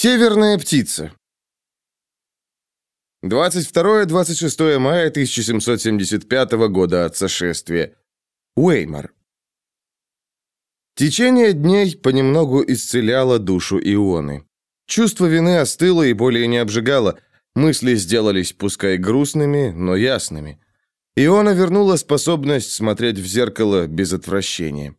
Северная птица. 22-26 мая 1775 года от сошествия. Уэймар. Течение дней понемногу исцеляло душу Ионы. Чувство вины остыло и более не обжигало. Мысли сделались, пускай грустными, но ясными. Иона вернула способность смотреть в зеркало без отвращения.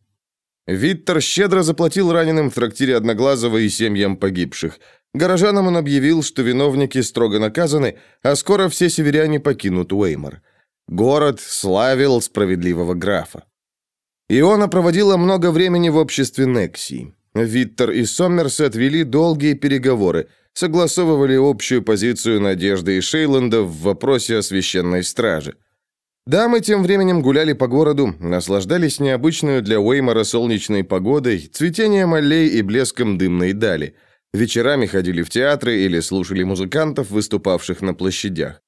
Виттер щедро заплатил раненым в трактире Одноглазого и семьям погибших. Горожанам он объявил, что виновники строго наказаны, а скоро все северяне покинут Уэймор. Город славил справедливого графа. Иона проводила много времени в обществе Нексии. Виттер и Соммерсет вели долгие переговоры, согласовывали общую позицию Надежды и Шейланда в вопросе о священной страже. Дамы тем временем гуляли по городу, наслаждались необычную для Уэймора солнечной погодой, цветением аллей и блеском дымной дали. Вечерами ходили в театры или слушали музыкантов, выступавших на площадях.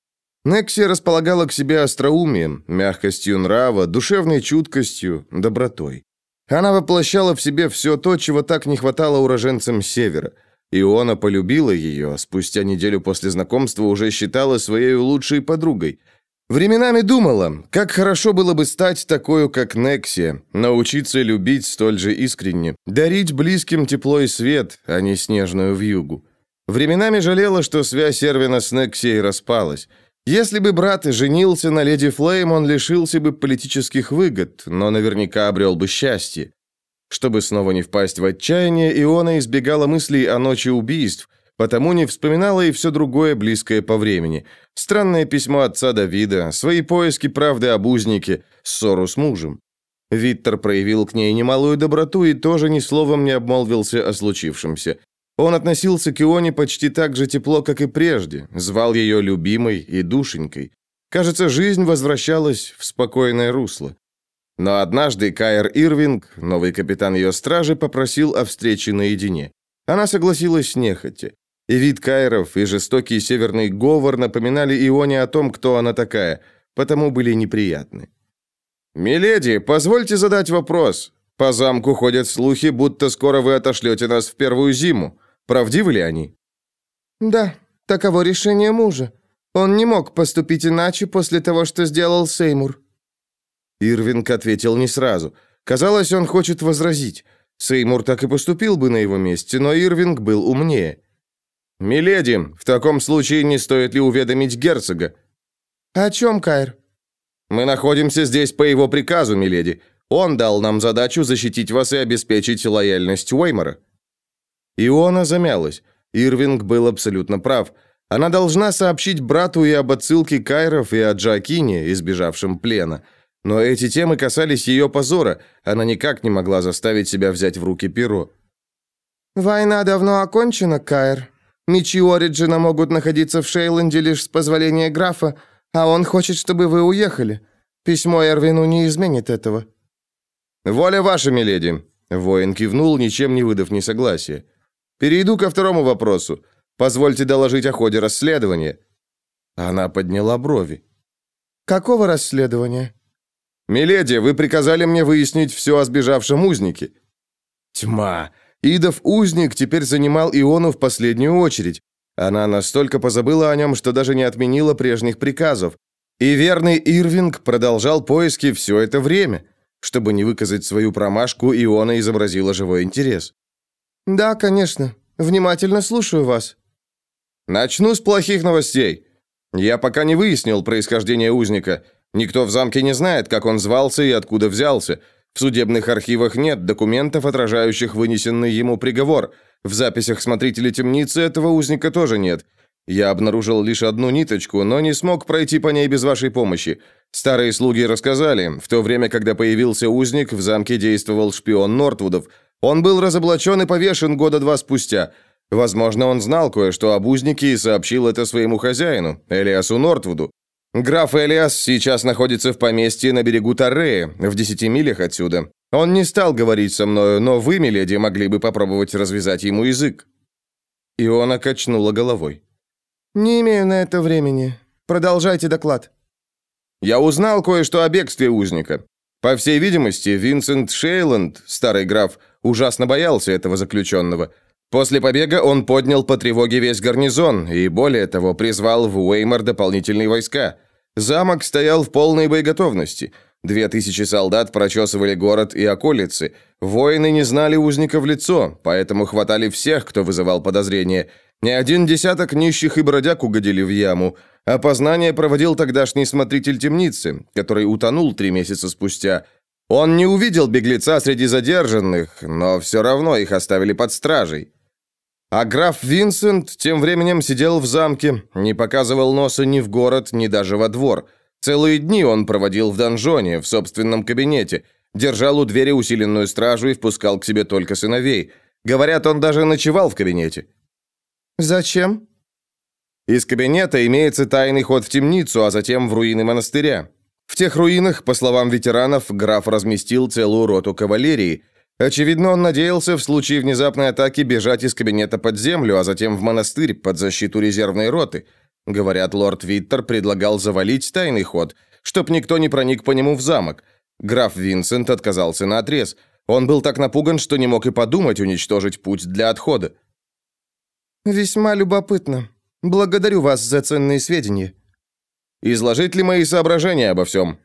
Некси располагала к себе остроумием, мягкостью нрава, душевной чуткостью, добротой. Она воплощала в себе все то, чего так не хватало уроженцам Севера. Иона полюбила ее, спустя неделю после знакомства уже считала своей лучшей подругой – Временами думала, как хорошо было бы стать такой, как Нексия, научиться любить столь же искренне, дарить близким тепло и свет, а не снежную вьюгу. Временами жалела, что связь Эрвина с Нексией распалась. Если бы брат женился на леди Флейм, он лишился бы политических выгод, но наверняка обрел бы счастье. Чтобы снова не впасть в отчаяние, Иона избегала мыслей о ночи убийств – Потому не вспоминала и все другое, близкое по времени. Странное письмо отца Давида, свои поиски правды об узнике, ссору с мужем. Виттер проявил к ней немалую доброту и тоже ни словом не обмолвился о случившемся. Он относился к Ионе почти так же тепло, как и прежде, звал ее любимой и душенькой. Кажется, жизнь возвращалась в спокойное русло. Но однажды Кайр Ирвинг, новый капитан ее стражи, попросил о встрече наедине. Она согласилась нехотя. И вид Кайров, и жестокий северный говор напоминали Ионе о том, кто она такая, потому были неприятны. «Миледи, позвольте задать вопрос. По замку ходят слухи, будто скоро вы отошлете нас в первую зиму. Правдивы ли они?» «Да, таково решение мужа. Он не мог поступить иначе после того, что сделал Сеймур». Ирвинг ответил не сразу. Казалось, он хочет возразить. Сеймур так и поступил бы на его месте, но Ирвинг был умнее. «Миледи, в таком случае не стоит ли уведомить герцога?» «О чем, Кайр?» «Мы находимся здесь по его приказу, миледи. Он дал нам задачу защитить вас и обеспечить лояльность Уэймора». Иона замялась. Ирвинг был абсолютно прав. Она должна сообщить брату и об отсылке Кайров, и о Джоакине, избежавшем плена. Но эти темы касались ее позора. Она никак не могла заставить себя взять в руки перо. «Война давно окончена, Кайр. Мечи Ориджина могут находиться в Шейланде лишь с позволения графа, а он хочет, чтобы вы уехали. Письмо Эрвину не изменит этого». «Воля ваша, миледи!» Воин кивнул, ничем не выдав несогласия. «Перейду ко второму вопросу. Позвольте доложить о ходе расследования». Она подняла брови. «Какого расследования?» «Миледи, вы приказали мне выяснить все о сбежавшем узнике». «Тьма! Идов узник теперь занимал Иону в последнюю очередь. Она настолько позабыла о нем, что даже не отменила прежних приказов. И верный Ирвинг продолжал поиски все это время. Чтобы не выказать свою промашку, Иона изобразила живой интерес. «Да, конечно. Внимательно слушаю вас». «Начну с плохих новостей. Я пока не выяснил происхождение узника. Никто в замке не знает, как он звался и откуда взялся. В судебных архивах нет документов, отражающих вынесенный ему приговор. В записях смотрителя темницы этого узника тоже нет. Я обнаружил лишь одну ниточку, но не смог пройти по ней без вашей помощи. Старые слуги рассказали, в то время, когда появился узник, в замке действовал шпион Нортвудов. Он был разоблачен и повешен года два спустя. Возможно, он знал кое-что об узнике и сообщил это своему хозяину, Элиасу Нортвуду. Граф Элиас сейчас находится в поместье на берегу Тарреи, в десяти милях отсюда. Он не стал говорить со мною, но вы, миледи, могли бы попробовать развязать ему язык». Иона качнула головой. «Не имею на это времени. Продолжайте доклад». «Я узнал кое-что о бегстве узника. По всей видимости, Винсент Шейланд, старый граф, ужасно боялся этого заключенного. После побега он поднял по тревоге весь гарнизон и, более того, призвал в Уэймор дополнительные войска. Замок стоял в полной боеготовности. Две тысячи солдат прочесывали город и околицы. Воины не знали узника в лицо, поэтому хватали всех, кто вызывал подозрения. Ни один десяток нищих и бродяг угодили в яму. Опознание проводил тогдашний смотритель темницы, который утонул три месяца спустя. Он не увидел беглеца среди задержанных, но все равно их оставили под стражей. А граф Винсент тем временем сидел в замке, не показывал носа ни в город, ни даже во двор. Целые дни он проводил в донжоне, в собственном кабинете, держал у двери усиленную стражу и впускал к себе только сыновей. Говорят, он даже ночевал в кабинете. «Зачем?» Из кабинета имеется тайный ход в темницу, а затем в руины монастыря. В тех руинах, по словам ветеранов, граф разместил целую роту кавалерии, Очевидно, он надеялся в случае внезапной атаки бежать из кабинета под землю, а затем в монастырь под защиту резервной роты. Говорят, лорд Виттер предлагал завалить тайный ход, чтоб никто не проник по нему в замок. Граф Винсент отказался на отрез. Он был так напуган, что не мог и подумать уничтожить путь для отхода. «Весьма любопытно. Благодарю вас за ценные сведения». «Изложить ли мои соображения обо всем?»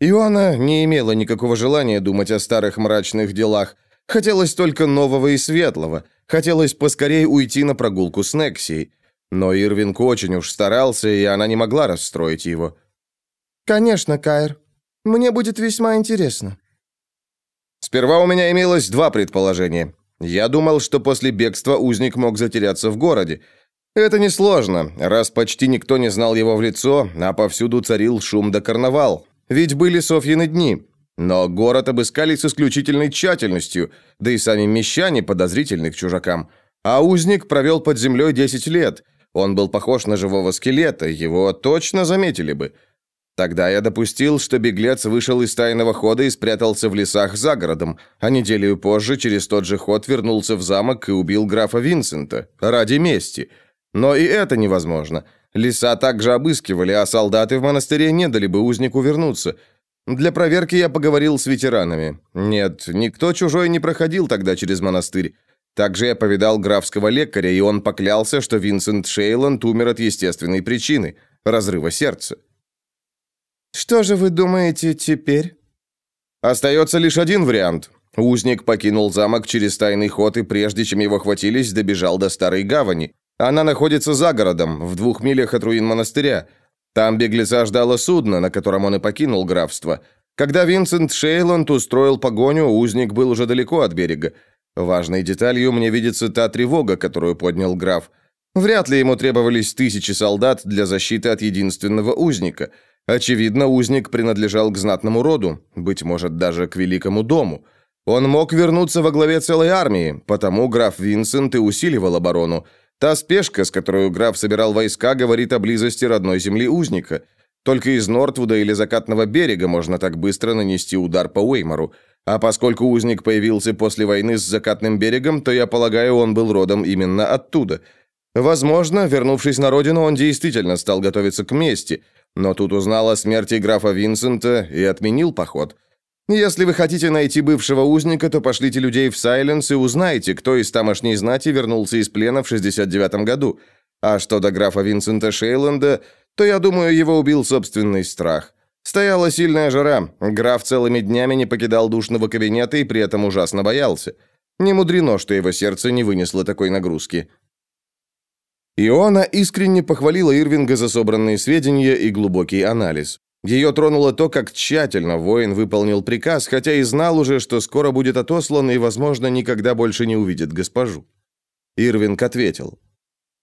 Иоанна не имела никакого желания думать о старых мрачных делах. Хотелось только нового и светлого. Хотелось поскорее уйти на прогулку с Нексией. Но Ирвинг очень уж старался, и она не могла расстроить его. «Конечно, Кайр. Мне будет весьма интересно». Сперва у меня имелось два предположения. Я думал, что после бегства узник мог затеряться в городе. Это несложно, раз почти никто не знал его в лицо, а повсюду царил шум да карнавал. Ведь были Софьины дни. Но город обыскали с исключительной тщательностью, да и сами мещане подозрительны к чужакам. А узник провел под землей 10 лет. Он был похож на живого скелета, его точно заметили бы. Тогда я допустил, что беглец вышел из тайного хода и спрятался в лесах за городом, а неделю позже через тот же ход вернулся в замок и убил графа Винсента ради мести. Но и это невозможно. Леса также обыскивали, а солдаты в монастыре не дали бы узнику вернуться. Для проверки я поговорил с ветеранами. Нет, никто чужой не проходил тогда через монастырь. Также я повидал графского лекаря, и он поклялся, что Винсент Шейланд умер от естественной причины – разрыва сердца. «Что же вы думаете теперь?» Остается лишь один вариант. Узник покинул замок через тайный ход и прежде чем его хватились, добежал до Старой Гавани. Она находится за городом, в двух милях от руин монастыря. Там беглеца ждало судно, на котором он и покинул графство. Когда Винсент Шейланд устроил погоню, узник был уже далеко от берега. Важной деталью мне видится та тревога, которую поднял граф. Вряд ли ему требовались тысячи солдат для защиты от единственного узника. Очевидно, узник принадлежал к знатному роду, быть может, даже к великому дому. Он мог вернуться во главе целой армии, потому граф Винсент и усиливал оборону. Та спешка, с которой граф собирал войска, говорит о близости родной земли узника. Только из Нортвуда или Закатного берега можно так быстро нанести удар по Уэймору. А поскольку узник появился после войны с Закатным берегом, то я полагаю, он был родом именно оттуда. Возможно, вернувшись на родину, он действительно стал готовиться к мести, но тут узнал о смерти графа Винсента и отменил поход – если вы хотите найти бывшего узника, то пошлите людей в Сайленс и узнайте, кто из тамошней знати вернулся из плена в 69 году. А что до графа Винсента Шейланда, то, я думаю, его убил собственный страх. Стояла сильная жара, граф целыми днями не покидал душного кабинета и при этом ужасно боялся. Не мудрено, что его сердце не вынесло такой нагрузки. Иона искренне похвалила Ирвинга за собранные сведения и глубокий анализ. Ее тронуло то, как тщательно воин выполнил приказ, хотя и знал уже, что скоро будет отослан и, возможно, никогда больше не увидит госпожу. Ирвинг ответил.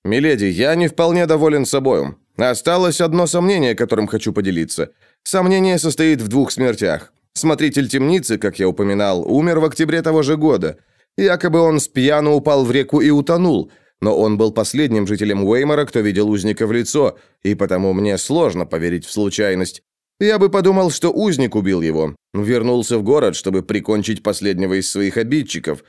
«Миледи, я не вполне доволен собою. Осталось одно сомнение, которым хочу поделиться. Сомнение состоит в двух смертях. Смотритель темницы, как я упоминал, умер в октябре того же года. Якобы он с пьяну упал в реку и утонул, но он был последним жителем Уэймора, кто видел узника в лицо, и потому мне сложно поверить в случайность. Я бы подумал, что узник убил его, вернулся в город, чтобы прикончить последнего из своих обидчиков.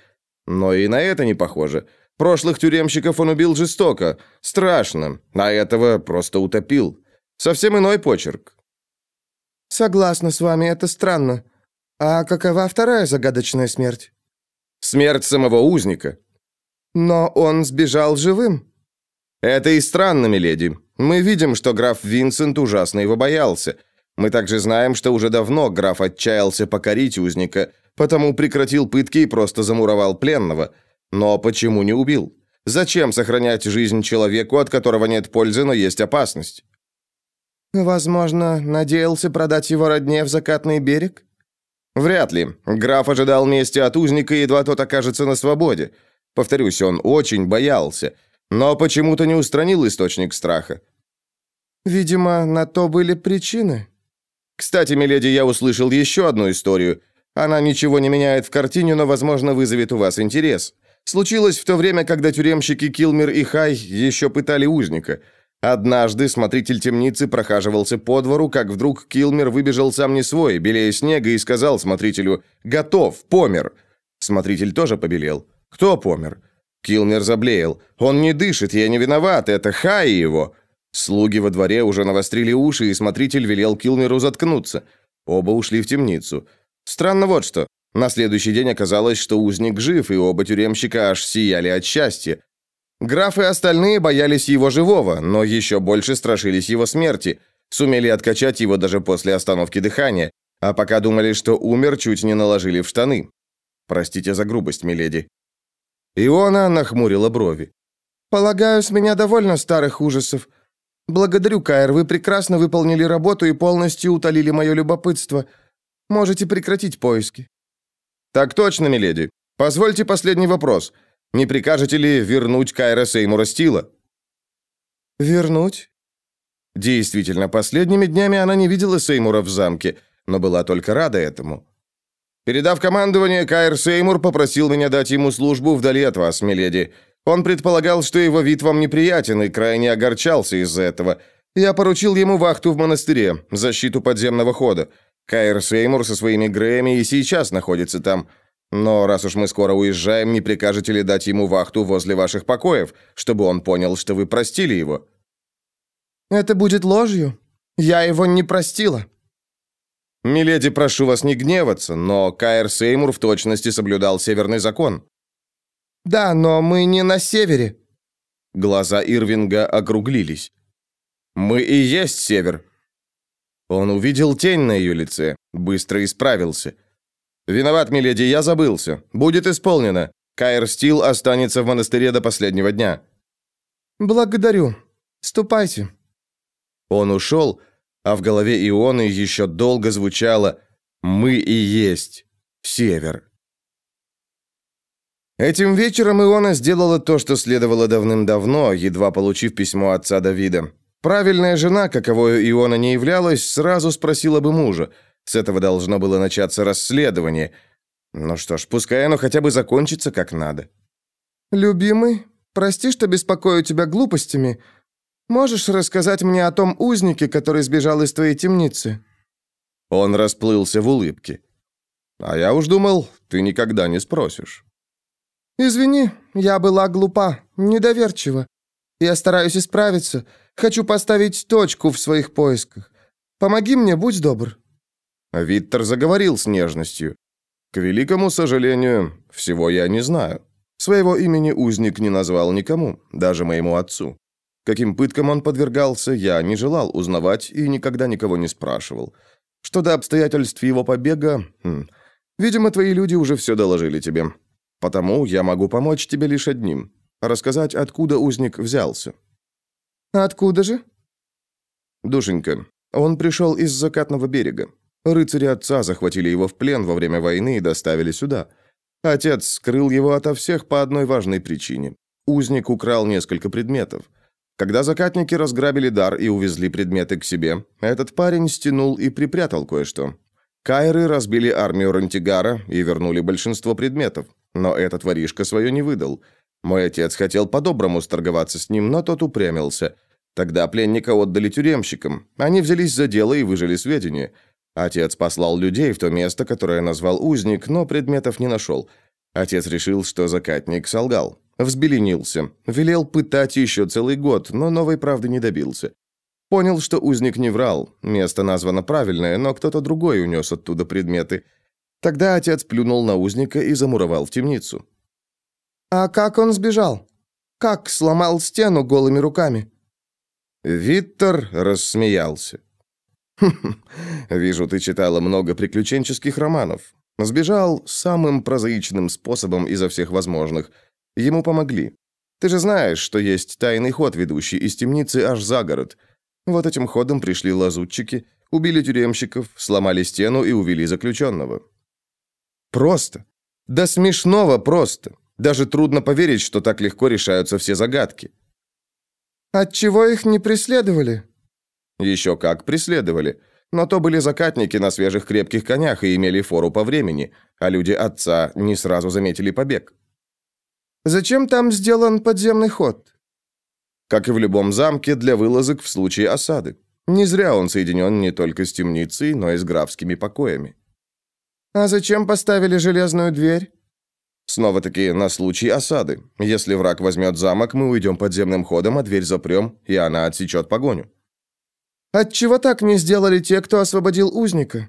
Но и на это не похоже. Прошлых тюремщиков он убил жестоко, страшно, а этого просто утопил. Совсем иной почерк. Согласна с вами, это странно. А какова вторая загадочная смерть? Смерть самого узника. Но он сбежал живым. Это и странно, миледи. Мы видим, что граф Винсент ужасно его боялся. Мы также знаем, что уже давно граф отчаялся покорить узника, потому прекратил пытки и просто замуровал пленного. Но почему не убил? Зачем сохранять жизнь человеку, от которого нет пользы, но есть опасность? Возможно, надеялся продать его родне в закатный берег? Вряд ли. Граф ожидал мести от узника, едва тот окажется на свободе. Повторюсь, он очень боялся, но почему-то не устранил источник страха. Видимо, на то были причины. Кстати, миледи, я услышал еще одну историю. Она ничего не меняет в картине, но, возможно, вызовет у вас интерес. Случилось в то время, когда тюремщики Килмер и Хай еще пытали узника. Однажды смотритель темницы прохаживался по двору, как вдруг Килмер выбежал сам не свой, белее снега, и сказал смотрителю «Готов, помер». Смотритель тоже побелел. «Кто помер?» Килмер заблеял. «Он не дышит, я не виноват, это Хай его». Слуги во дворе уже навострили уши, и смотритель велел Килмеру заткнуться. Оба ушли в темницу. Странно вот что. На следующий день оказалось, что узник жив, и оба тюремщика аж сияли от счастья. Граф и остальные боялись его живого, но еще больше страшились его смерти, сумели откачать его даже после остановки дыхания, а пока думали, что умер, чуть не наложили в штаны. Простите за грубость, миледи. Иона нахмурила брови. «Полагаю, с меня довольно старых ужасов. Благодарю, Кайр, вы прекрасно выполнили работу и полностью утолили мое любопытство. Можете прекратить поиски». «Так точно, миледи. Позвольте последний вопрос. Не прикажете ли вернуть Кайра Сеймура Стила?» «Вернуть?» Действительно, последними днями она не видела Сеймура в замке, но была только рада этому. Передав командование, Кайр Сеймур попросил меня дать ему службу вдали от вас, миледи. Он предполагал, что его вид вам неприятен и крайне огорчался из-за этого. Я поручил ему вахту в монастыре, защиту подземного хода. Кайр Сеймур со своими Грэями и сейчас находится там. Но раз уж мы скоро уезжаем, не прикажете ли дать ему вахту возле ваших покоев, чтобы он понял, что вы простили его?» «Это будет ложью. Я его не простила». «Миледи, прошу вас не гневаться, но Кайр Сеймур в точности соблюдал северный закон». «Да, но мы не на севере». Глаза Ирвинга округлились. «Мы и есть север. Он увидел тень на ее лице, быстро исправился. «Виноват, миледи, я забылся. Будет исполнено. Кайр Стил останется в монастыре до последнего дня». «Благодарю. Ступайте». Он ушел, а в голове Ионы еще долго звучало «Мы и есть Север». Этим вечером Иона сделала то, что следовало давным-давно, едва получив письмо отца Давида. Правильная жена, каковой Иона не являлась, сразу спросила бы мужа. С этого должно было начаться расследование. Ну что ж, пускай оно хотя бы закончится как надо. «Любимый, прости, что беспокою тебя глупостями. Можешь рассказать мне о том узнике, который сбежал из твоей темницы?» Он расплылся в улыбке. «А я уж думал, ты никогда не спросишь». «Извини, я была глупа, недоверчива. Я стараюсь исправиться. Хочу поставить точку в своих поисках. Помоги мне, будь добр». Виттер заговорил с нежностью. «К великому сожалению, всего я не знаю. Своего имени узник не назвал никому, даже моему отцу. Каким пыткам он подвергался, я не желал узнавать и никогда никого не спрашивал. Что до обстоятельств его побега, хм, видимо, твои люди уже все доложили тебе. Потому я могу помочь тебе лишь одним – рассказать, откуда узник взялся». «Откуда же?» «Душенька, он пришел из закатного берега. Рыцари отца захватили его в плен во время войны и доставили сюда. Отец скрыл его ото всех по одной важной причине. Узник украл несколько предметов. Когда закатники разграбили дар и увезли предметы к себе, этот парень стянул и припрятал кое-что. Кайры разбили армию Рантигара и вернули большинство предметов, но этот воришка свое не выдал – мой отец хотел по-доброму сторговаться с ним, но тот упрямился. Тогда пленника отдали тюремщикам. Они взялись за дело и выжили сведения. Отец послал людей в то место, которое назвал узник, но предметов не нашел. Отец решил, что закатник солгал. Взбеленился. Велел пытать еще целый год, но новой правды не добился. Понял, что узник не врал. Место названо правильное, но кто-то другой унес оттуда предметы. Тогда отец плюнул на узника и замуровал в темницу. А как он сбежал? Как сломал стену голыми руками?» Виттер рассмеялся. вижу, ты читала много приключенческих романов. Сбежал самым прозаичным способом изо всех возможных. Ему помогли. Ты же знаешь, что есть тайный ход, ведущий из темницы аж за город. Вот этим ходом пришли лазутчики, убили тюремщиков, сломали стену и увели заключенного. Просто. Да смешного просто. Даже трудно поверить, что так легко решаются все загадки. Отчего их не преследовали? Еще как преследовали. Но то были закатники на свежих крепких конях и имели фору по времени, а люди отца не сразу заметили побег. Зачем там сделан подземный ход? Как и в любом замке, для вылазок в случае осады. Не зря он соединен не только с темницей, но и с графскими покоями. А зачем поставили железную дверь? Снова-таки на случай осады. Если враг возьмет замок, мы уйдем подземным ходом, а дверь запрем, и она отсечет погоню. Отчего так не сделали те, кто освободил узника?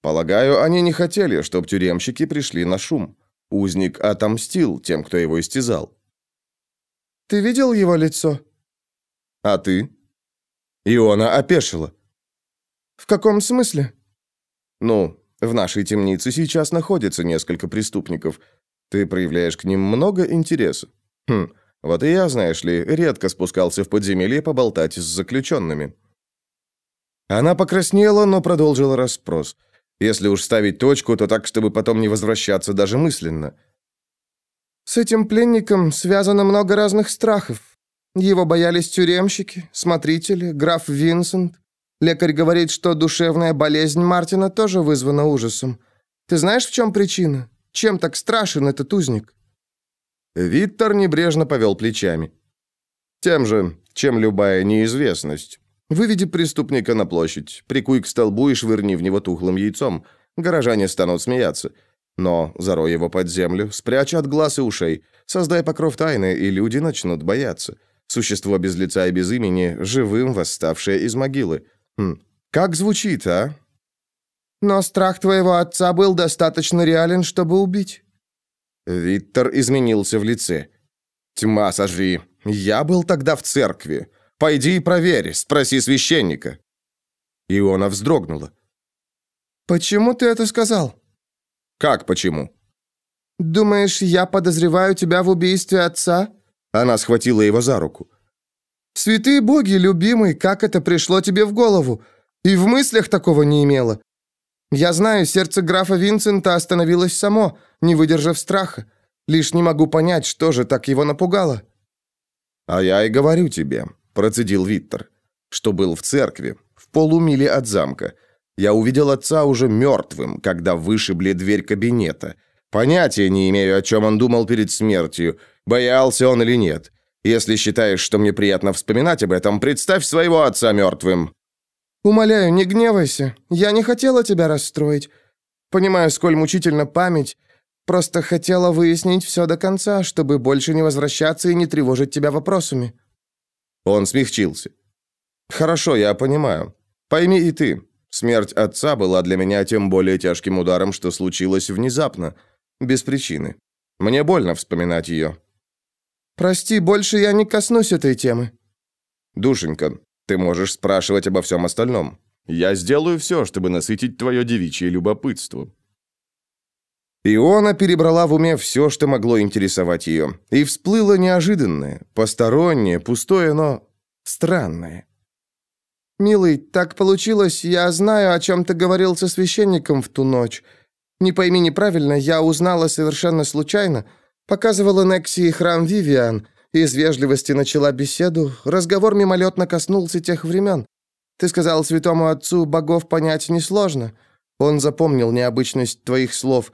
Полагаю, они не хотели, чтобы тюремщики пришли на шум. Узник отомстил тем, кто его истязал. Ты видел его лицо? А ты? Иона опешила. В каком смысле? Ну, в нашей темнице сейчас находится несколько преступников. Ты проявляешь к ним много интереса. Хм, вот и я, знаешь ли, редко спускался в подземелье поболтать с заключенными». Она покраснела, но продолжила расспрос. Если уж ставить точку, то так, чтобы потом не возвращаться даже мысленно. «С этим пленником связано много разных страхов. Его боялись тюремщики, смотрители, граф Винсент. Лекарь говорит, что душевная болезнь Мартина тоже вызвана ужасом. Ты знаешь, в чем причина? Чем так страшен этот узник?» Виттер небрежно повел плечами. «Тем же, чем любая неизвестность. Выведи преступника на площадь, прикуй к столбу и швырни в него тухлым яйцом. Горожане станут смеяться. Но зарой его под землю, спрячь от глаз и ушей, создай покров тайны, и люди начнут бояться. Существо без лица и без имени, живым восставшее из могилы. Хм. Как звучит, а? Но страх твоего отца был достаточно реален, чтобы убить. Виктор изменился в лице. Тьма сожри. Я был тогда в церкви. Пойди и проверь, спроси священника. Иона вздрогнула. Почему ты это сказал? Как почему? Думаешь, я подозреваю тебя в убийстве отца? Она схватила его за руку. «Святые боги, любимый, как это пришло тебе в голову? И в мыслях такого не имело. Я знаю, сердце графа Винсента остановилось само, не выдержав страха. Лишь не могу понять, что же так его напугало». «А я и говорю тебе», — процедил Виттер, «что был в церкви, в полумиле от замка. Я увидел отца уже мертвым, когда вышибли дверь кабинета. Понятия не имею, о чем он думал перед смертью, боялся он или нет. Если считаешь, что мне приятно вспоминать об этом, представь своего отца мертвым». «Умоляю, не гневайся. Я не хотела тебя расстроить. Понимаю, сколь мучительна память. Просто хотела выяснить все до конца, чтобы больше не возвращаться и не тревожить тебя вопросами». Он смягчился. «Хорошо, я понимаю. Пойми и ты. Смерть отца была для меня тем более тяжким ударом, что случилось внезапно, без причины. Мне больно вспоминать ее. Прости, больше я не коснусь этой темы. Душенька, ты можешь спрашивать обо всем остальном. Я сделаю все, чтобы насытить твое девичье любопытство». Иона перебрала в уме все, что могло интересовать ее, и всплыло неожиданное, постороннее, пустое, но странное. «Милый, так получилось, я знаю, о чем ты говорил со священником в ту ночь. Не пойми неправильно, я узнала совершенно случайно, Показывала Нексии храм Вивиан, из вежливости начала беседу, разговор мимолетно коснулся тех времен. Ты сказал святому отцу, богов понять несложно. Он запомнил необычность твоих слов.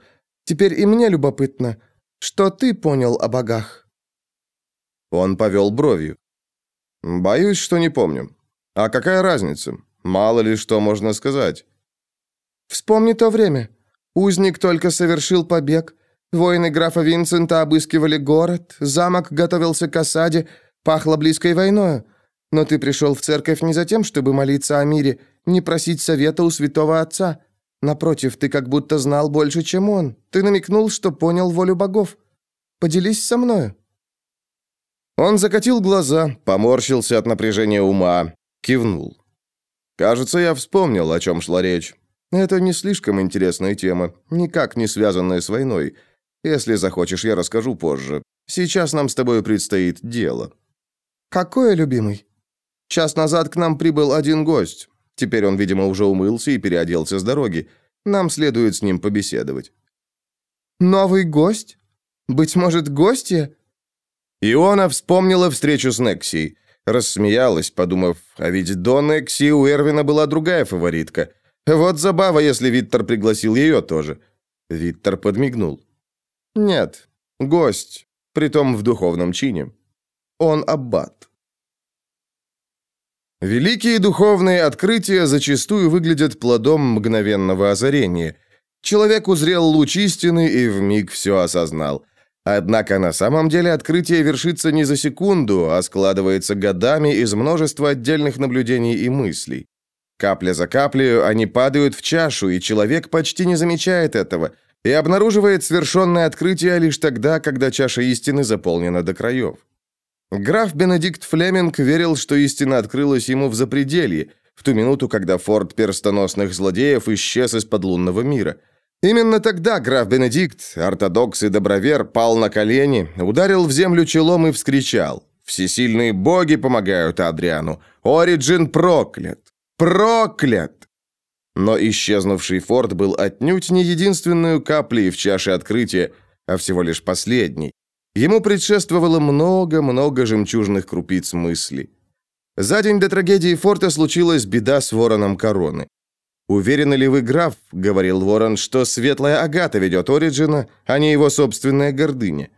Теперь и мне любопытно, что ты понял о богах?» Он повел бровью. «Боюсь, что не помню. А какая разница? Мало ли что можно сказать». «Вспомни то время. Узник только совершил побег, Воины графа Винсента обыскивали город, замок готовился к осаде, пахло близкой войною. Но ты пришел в церковь не за тем, чтобы молиться о мире, не просить совета у святого отца. Напротив, ты как будто знал больше, чем он. Ты намекнул, что понял волю богов». Поделись со мною». Он закатил глаза, поморщился от напряжения ума, кивнул. «Кажется, я вспомнил, о чем шла речь. Это не слишком интересная тема, никак не связанная с войной. Если захочешь, я расскажу позже. Сейчас нам с тобой предстоит дело». «Какое, любимый?» «Час назад к нам прибыл один гость. Теперь он, видимо, уже умылся и переоделся с дороги. Нам следует с ним побеседовать». «Новый гость? Быть может, гостья?» Иона вспомнила встречу с Нексией. Рассмеялась, подумав, а ведь до Некси у Эрвина была другая фаворитка. Вот забава, если Виттер пригласил ее тоже. Виттер подмигнул. «Нет, гость, притом в духовном чине. Он аббат». Великие духовные открытия зачастую выглядят плодом мгновенного озарения. Человек узрел луч истины и вмиг все осознал. Однако на самом деле открытие вершится не за секунду, а складывается годами из множества отдельных наблюдений и мыслей. Капля за каплей они падают в чашу, и человек почти не замечает этого и обнаруживает свершенное открытие лишь тогда, когда чаша истины заполнена до краев. Граф Бенедикт Флеминг верил, что истина открылась ему в запределье, в ту минуту, когда форт перстоносных злодеев исчез из-под лунного мира – Именно тогда граф Бенедикт, ортодокс и добровер, пал на колени, ударил в землю челом и вскричал. «Всесильные боги помогают Адриану! Ориджин проклят! Проклят!» Но исчезнувший форт был отнюдь не единственную каплей в чаше открытия, а всего лишь последней. Ему предшествовало много-много жемчужных крупиц мыслей. За день до трагедии форта случилась беда с вороном короны. «Уверены ли вы, граф, — говорил Ворон, — что светлая Агата ведет Ориджина, а не его собственная гордыня?»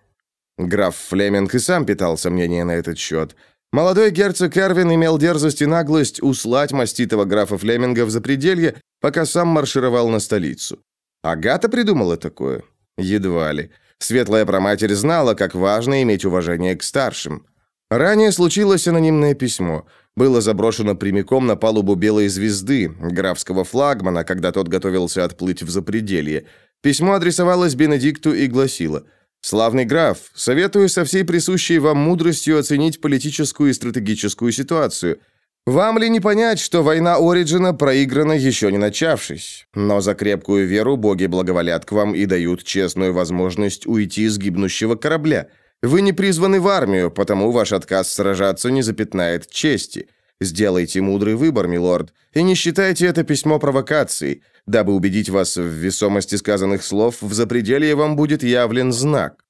Граф Флеминг и сам питал сомнения на этот счет. Молодой герцог Эрвин имел дерзость и наглость услать маститого графа Флеминга в запределье, пока сам маршировал на столицу. Агата придумала такое? Едва ли. Светлая проматерь знала, как важно иметь уважение к старшим. Ранее случилось анонимное письмо – было заброшено прямиком на палубу Белой звезды, графского флагмана, когда тот готовился отплыть в запределье. Письмо адресовалось Бенедикту и гласило «Славный граф, советую со всей присущей вам мудростью оценить политическую и стратегическую ситуацию. Вам ли не понять, что война Ориджина проиграна еще не начавшись? Но за крепкую веру боги благоволят к вам и дают честную возможность уйти с гибнущего корабля». Вы не призваны в армию, потому ваш отказ сражаться не запятнает чести. Сделайте мудрый выбор, милорд, и не считайте это письмо провокацией. Дабы убедить вас в весомости сказанных слов, в запределье вам будет явлен знак.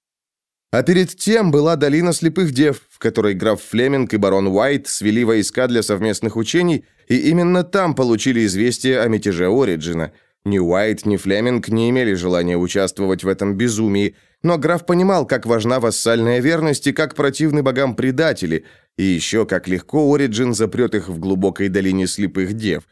А перед тем была долина слепых дев, в которой граф Флеминг и барон Уайт свели войска для совместных учений, и именно там получили известие о мятеже Ориджина. Ни Уайт, ни Флеминг не имели желания участвовать в этом безумии, но граф понимал, как важна вассальная верность и как противны богам предатели, и еще как легко Ориджин запрет их в глубокой долине слепых дев.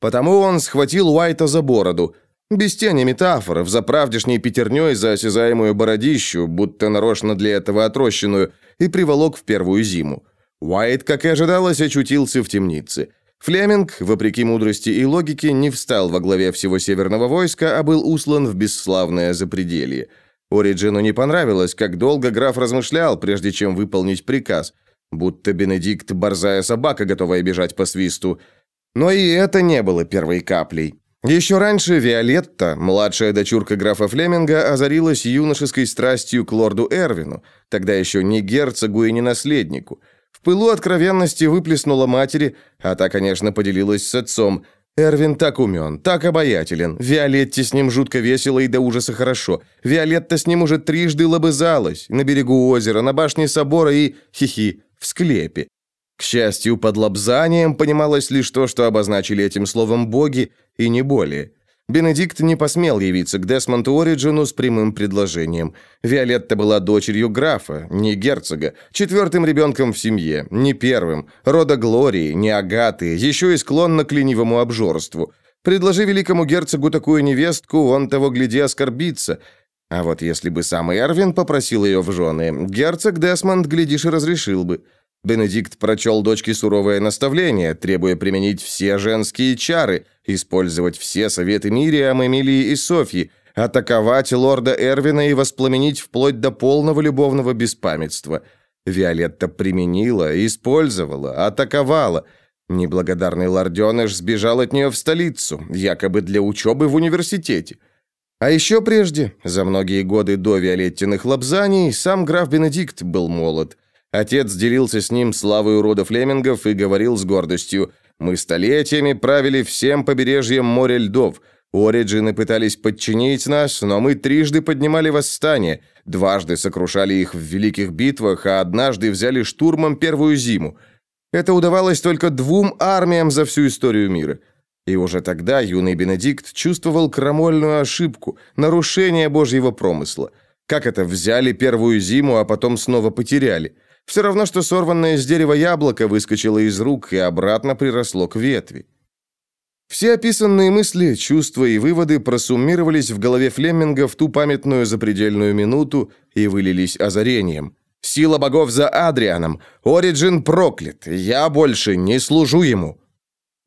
Потому он схватил Уайта за бороду, без тени метафор, в заправдешней пятерней за осязаемую бородищу, будто нарочно для этого отрощенную, и приволок в первую зиму. Уайт, как и ожидалось, очутился в темнице. Флеминг, вопреки мудрости и логике, не встал во главе всего северного войска, а был услан в бесславное запределье – Ориджину не понравилось, как долго граф размышлял, прежде чем выполнить приказ, будто Бенедикт – борзая собака, готовая бежать по свисту. Но и это не было первой каплей. Еще раньше Виолетта, младшая дочурка графа Флеминга, озарилась юношеской страстью к лорду Эрвину, тогда еще не герцогу и не наследнику. В пылу откровенности выплеснула матери, а та, конечно, поделилась с отцом – Эрвин так умен, так обаятелен. Виолетте с ним жутко весело и до ужаса хорошо. Виолетта с ним уже трижды лобызалась. На берегу озера, на башне собора и, хихи, в склепе. К счастью, под лобзанием понималось лишь то, что обозначили этим словом боги, и не более. Бенедикт не посмел явиться к Десмонту Ориджину с прямым предложением. Виолетта была дочерью графа, не герцога, четвертым ребенком в семье, не первым, рода Глории, не Агаты, еще и склонна к ленивому обжорству. Предложи великому герцогу такую невестку, он того гляди оскорбится. А вот если бы сам Эрвин попросил ее в жены, герцог Десмонд, глядишь, и разрешил бы. Бенедикт прочел дочке суровое наставление, требуя применить все женские чары, использовать все советы Мириам, Эмилии и Софьи, атаковать лорда Эрвина и воспламенить вплоть до полного любовного беспамятства. Виолетта применила, использовала, атаковала. Неблагодарный лорденыш сбежал от нее в столицу, якобы для учебы в университете. А еще прежде, за многие годы до Виолеттиных лапзаний, сам граф Бенедикт был молод. Отец делился с ним славой рода Флемингов и говорил с гордостью «Мы столетиями правили всем побережьем моря льдов». Ориджины пытались подчинить нас, но мы трижды поднимали восстание, дважды сокрушали их в великих битвах, а однажды взяли штурмом первую зиму. Это удавалось только двум армиям за всю историю мира. И уже тогда юный Бенедикт чувствовал крамольную ошибку, нарушение Божьего промысла. Как это взяли первую зиму, а потом снова потеряли? Все равно, что сорванное с дерева яблоко выскочило из рук и обратно приросло к ветви. Все описанные мысли, чувства и выводы просуммировались в голове Флеминга в ту памятную запредельную минуту и вылились озарением. «Сила богов за Адрианом! Ориджин проклят! Я больше не служу ему!»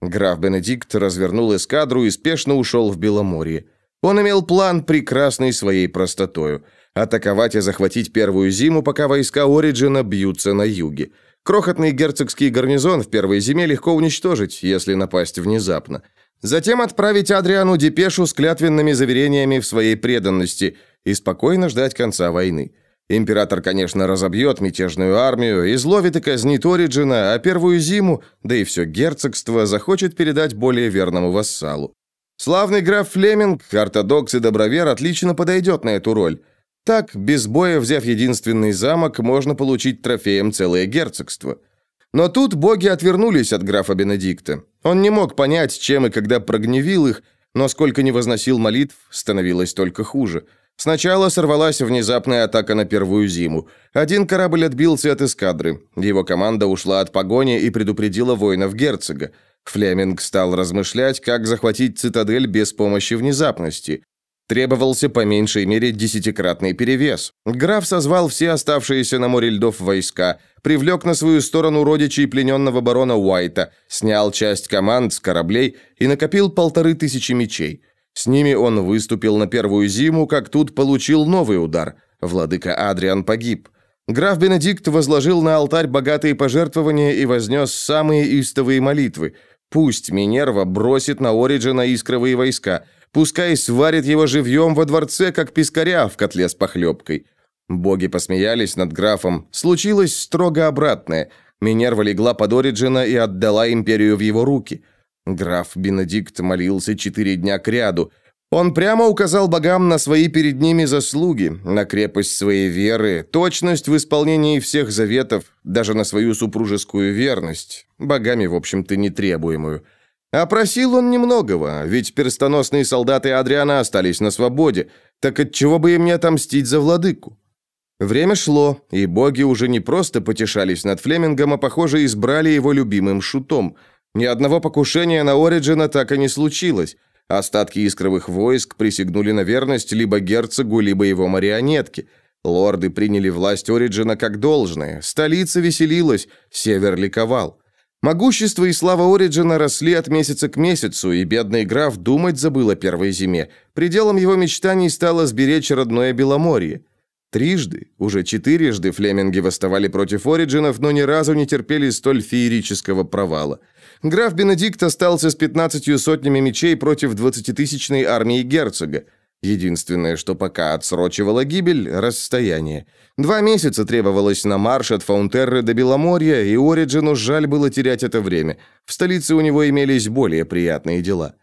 Граф Бенедикт развернул эскадру и спешно ушел в Беломорье. Он имел план, прекрасный своей простотою. Атаковать и захватить первую зиму, пока войска Ориджина бьются на юге. Крохотный герцогский гарнизон в первой зиме легко уничтожить, если напасть внезапно. Затем отправить Адриану депешу с клятвенными заверениями в своей преданности и спокойно ждать конца войны. Император, конечно, разобьет мятежную армию, изловит и казнит Ориджина, а первую зиму, да и все герцогство, захочет передать более верному вассалу. Славный граф Флеминг, ортодокс и добровер, отлично подойдет на эту роль. Так, без боя взяв единственный замок, можно получить трофеем целое герцогство. Но тут боги отвернулись от графа Бенедикта. Он не мог понять, чем и когда прогневил их, но сколько не возносил молитв, становилось только хуже. Сначала сорвалась внезапная атака на первую зиму. Один корабль отбился от эскадры. Его команда ушла от погони и предупредила воинов герцога. Флеминг стал размышлять, как захватить цитадель без помощи внезапности. Требовался по меньшей мере десятикратный перевес. Граф созвал все оставшиеся на море льдов войска, привлек на свою сторону родичей плененного барона Уайта, снял часть команд с кораблей и накопил полторы тысячи мечей. С ними он выступил на первую зиму, как тут получил новый удар. Владыка Адриан погиб. Граф Бенедикт возложил на алтарь богатые пожертвования и вознес самые истовые молитвы. Пусть Минерва бросит на Ориджина искровые войска – Пускай сварит его живьем во дворце, как пескаря в котле с похлебкой. Боги посмеялись над графом. Случилось строго обратное. Минерва легла под Ориджина и отдала империю в его руки. Граф Бенедикт молился четыре дня кряду. Он прямо указал богам на свои перед ними заслуги, на крепость своей веры, точность в исполнении всех заветов, даже на свою супружескую верность, богами, в общем-то, нетребуемую. А просил он немногого, ведь перстоносные солдаты Адриана остались на свободе, так отчего бы им не отомстить за владыку? Время шло, и боги уже не просто потешались над Флемингом, а, похоже, избрали его любимым шутом. Ни одного покушения на Ориджина так и не случилось. Остатки искровых войск присягнули на верность либо герцогу, либо его марионетке. Лорды приняли власть Ориджина как должное, столица веселилась, север ликовал. Могущество и слава Ориджина росли от месяца к месяцу, и бедный граф думать забыл о первой зиме. Пределом его мечтаний стало сберечь родное Беломорье. Трижды, уже четырежды флеминги восставали против Ориджинов, но ни разу не терпели столь феерического провала. Граф Бенедикт остался с пятнадцатью сотнями мечей против двадцатитысячной армии герцога. Единственное, что пока отсрочивало гибель – расстояние. Два месяца требовалось на марш от Фаунтерры до Беломорья, и Ориджину жаль было терять это время. В столице у него имелись более приятные дела.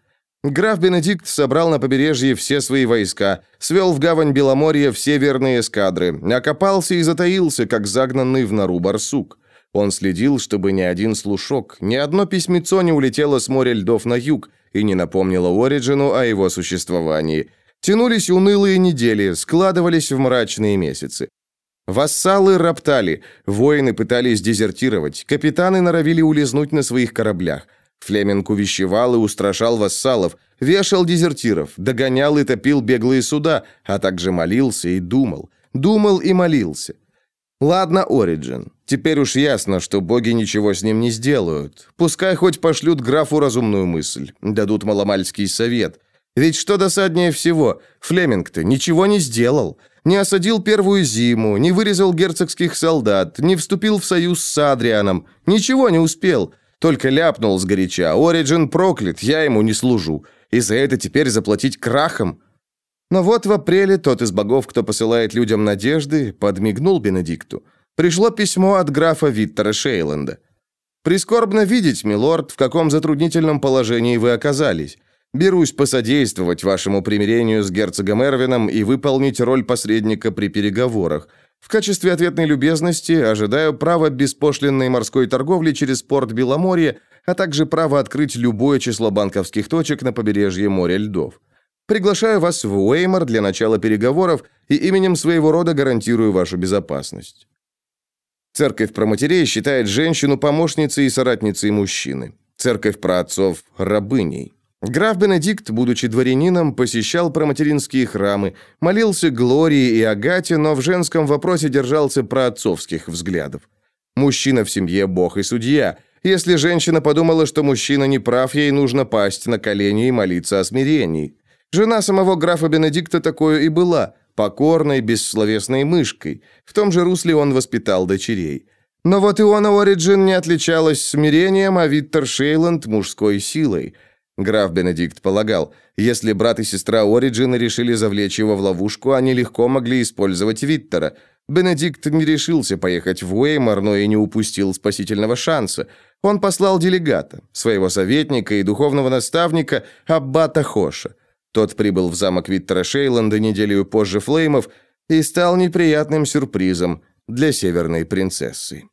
Граф Бенедикт собрал на побережье все свои войска, свел в гавань Беломорья все верные эскадры, окопался и затаился, как загнанный в нору барсук. Он следил, чтобы ни один слушок, ни одно письмецо не улетело с моря льдов на юг и не напомнило Ориджину о его существовании – Тянулись унылые недели, складывались в мрачные месяцы. Вассалы роптали, воины пытались дезертировать, капитаны норовили улизнуть на своих кораблях. Флеминг увещевал и устрашал вассалов, вешал дезертиров, догонял и топил беглые суда, а также молился и думал. Думал и молился. Ладно, Ориджин. Теперь уж ясно, что боги ничего с ним не сделают. Пускай хоть пошлют графу разумную мысль, дадут маломальский совет – Ведь что досаднее всего, Флеминг-то ничего не сделал. Не осадил первую зиму, не вырезал герцогских солдат, не вступил в союз с Адрианом. Ничего не успел. Только ляпнул сгоряча. Ориджин проклят, я ему не служу. И за это теперь заплатить крахом. Но вот в апреле тот из богов, кто посылает людям надежды, подмигнул Бенедикту. Пришло письмо от графа Виттера Шейланда. «Прискорбно видеть, милорд, в каком затруднительном положении вы оказались. Берусь посодействовать вашему примирению с герцогом Эрвином и выполнить роль посредника при переговорах. В качестве ответной любезности ожидаю права беспошлинной морской торговли через порт Беломорье, а также право открыть любое число банковских точек на побережье моря льдов. Приглашаю вас в Уэймор для начала переговоров и именем своего рода гарантирую вашу безопасность. Церковь про матерей считает женщину помощницей и соратницей мужчины. Церковь про отцов – рабыней. Граф Бенедикт, будучи дворянином, посещал проматеринские храмы, молился Глории и Агате, но в женском вопросе держался проотцовских взглядов. Мужчина в семье – бог и судья. Если женщина подумала, что мужчина не прав, ей нужно пасть на колени и молиться о смирении. Жена самого графа Бенедикта такой и была, покорной, бессловесной мышкой. В том же русле он воспитал дочерей. Но вот Иона Ориджин не отличалась смирением, а Виттер Шейланд – мужской силой – Граф Бенедикт полагал, если брат и сестра Ориджина решили завлечь его в ловушку, они легко могли использовать Виттера. Бенедикт не решился поехать в Уэймор, но и не упустил спасительного шанса. Он послал делегата, своего советника и духовного наставника Аббата Хоша. Тот прибыл в замок Виттера Шейланда неделю позже Флеймов и стал неприятным сюрпризом для северной принцессы.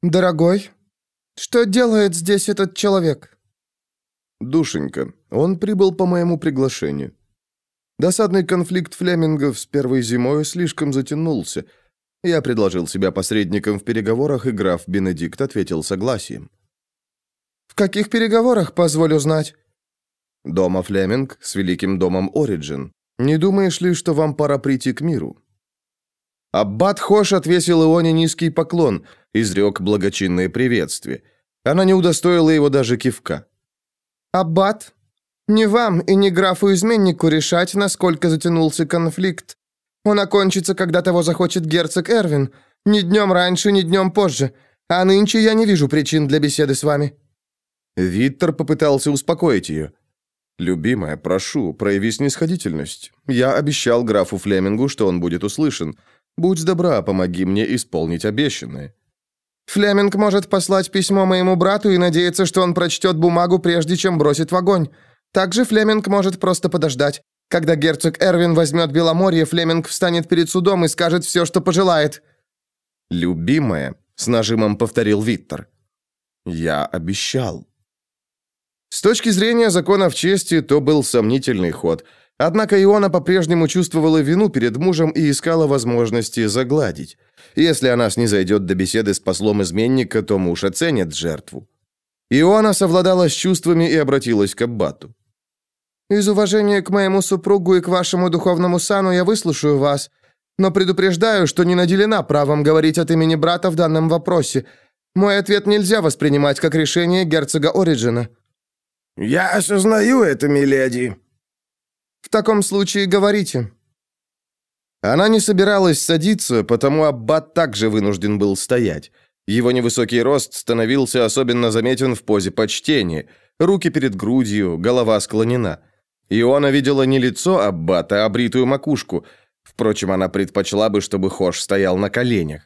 «Дорогой, что делает здесь этот человек?» «Душенька, он прибыл по моему приглашению. Досадный конфликт флемингов с первой зимой слишком затянулся. Я предложил себя посредником в переговорах, и граф Бенедикт ответил согласием». «В каких переговорах, позволю знать?» «Дома Флеминг с великим домом Ориджин. Не думаешь ли, что вам пора прийти к миру?» Аббат Хош отвесил Ионе низкий поклон, изрек благочинное приветствие. Она не удостоила его даже кивка. «Аббат, не вам и не графу-изменнику решать, насколько затянулся конфликт. Он окончится, когда того захочет герцог Эрвин. Ни днем раньше, ни днем позже. А нынче я не вижу причин для беседы с вами». Виттер попытался успокоить ее. «Любимая, прошу, прояви снисходительность. Я обещал графу Флемингу, что он будет услышан. Будь добра, помоги мне исполнить обещанное». «Флеминг может послать письмо моему брату и надеяться, что он прочтет бумагу, прежде чем бросит в огонь. Также Флеминг может просто подождать. Когда герцог Эрвин возьмет Беломорье, Флеминг встанет перед судом и скажет все, что пожелает». «Любимая», — с нажимом повторил Виттер. «Я обещал». С точки зрения законов чести, то был сомнительный ход — Однако Иона по-прежнему чувствовала вину перед мужем и искала возможности загладить. Если она снизойдет до беседы с послом изменника, то муж оценит жертву. Иона совладала с чувствами и обратилась к Аббату. «Из уважения к моему супругу и к вашему духовному сану я выслушаю вас, но предупреждаю, что не наделена правом говорить от имени брата в данном вопросе. Мой ответ нельзя воспринимать как решение герцога Ориджина». «Я осознаю это, миледи», «В таком случае говорите». Она не собиралась садиться, потому Аббат также вынужден был стоять. Его невысокий рост становился особенно заметен в позе почтения. Руки перед грудью, голова склонена. Иона видела не лицо Аббата, а бритую макушку. Впрочем, она предпочла бы, чтобы Хош стоял на коленях.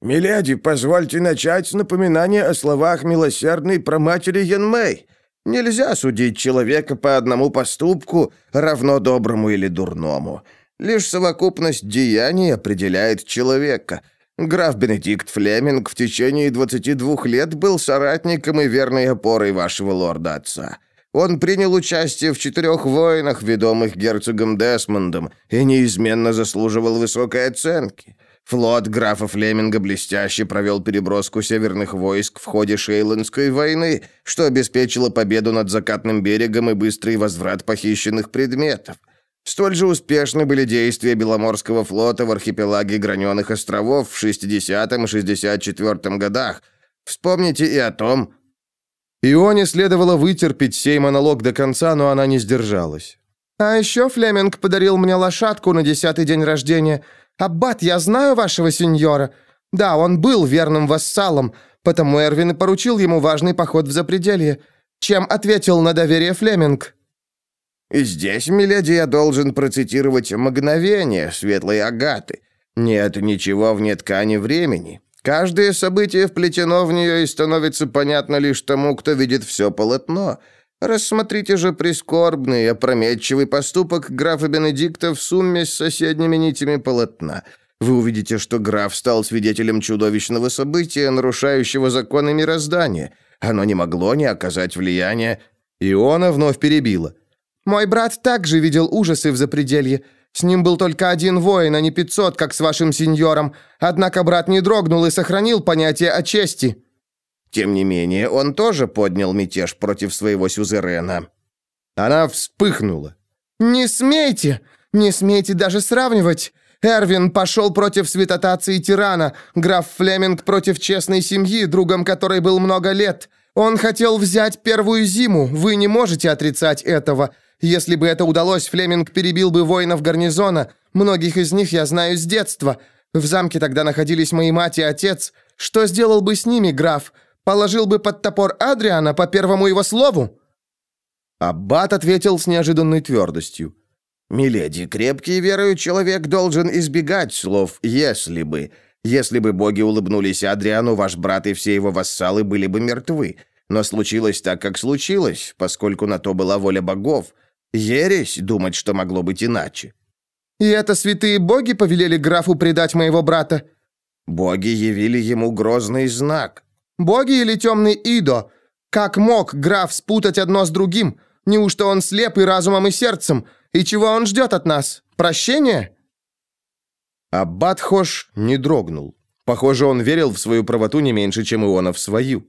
«Миледи, позвольте начать с напоминания о словах милосердной проматери Янмэй. Нельзя судить человека по одному поступку, равно доброму или дурному. Лишь совокупность деяний определяет человека. Граф Бенедикт Флеминг в течение 22 лет был соратником и верной опорой вашего лорда-отца. Он принял участие в четырех войнах, ведомых герцогом Десмондом, и неизменно заслуживал высокой оценки. Флот графа Флеминга блестяще провел переброску северных войск в ходе Шейландской войны, что обеспечило победу над закатным берегом и быстрый возврат похищенных предметов. Столь же успешны были действия Беломорского флота в архипелаге Граненых островов в 60 и 64 годах. Вспомните и о том... Ионе следовало вытерпеть сей монолог до конца, но она не сдержалась. «А еще Флеминг подарил мне лошадку на десятый день рождения. Аббат, я знаю вашего сеньора. Да, он был верным вассалом, потому Эрвин и поручил ему важный поход в запределье. Чем ответил на доверие Флеминг?» И здесь, миледи, я должен процитировать «Мгновение» светлой Агаты. Нет ничего вне ткани времени. Каждое событие вплетено в нее и становится понятно лишь тому, кто видит все полотно. Рассмотрите же прискорбный, опрометчивый поступок графа Бенедикта в сумме с соседними нитями полотна. Вы увидите, что граф стал свидетелем чудовищного события, нарушающего законы мироздания. Оно не могло не оказать влияния. Иона вновь перебила. Мой брат также видел ужасы в запределье. С ним был только один воин, а не пятьсот, как с вашим сеньором. Однако брат не дрогнул и сохранил понятие о чести». «Тем не менее, он тоже поднял мятеж против своего сюзерена». Она вспыхнула. «Не смейте! Не смейте даже сравнивать! Эрвин пошел против святотации тирана, граф Флеминг против честной семьи, другом которой был много лет. Он хотел взять первую зиму, вы не можете отрицать этого. Если бы это удалось, Флеминг перебил бы воинов гарнизона. Многих из них я знаю с детства. В замке тогда находились мои мать и отец. Что сделал бы с ними, граф? Положил бы под топор Адриана по первому его слову?» Аббат ответил с неожиданной твердостью. «Миледи, крепкий верою человек должен избегать слов «если бы». Если бы боги улыбнулись Адриану, ваш брат и все его вассалы были бы мертвы. Но случилось так, как случилось, поскольку на то была воля богов. Ересь думать, что могло быть иначе. И это святые боги повелели графу предать моего брата? Боги явили ему грозный знак. Боги или темный Идо? Как мог граф спутать одно с другим? Неужто он слеп и разумом, и сердцем? И чего он ждет от нас? Прощения? Аббат Хош не дрогнул. Похоже, он верил в свою правоту не меньше, чем Иона в свою.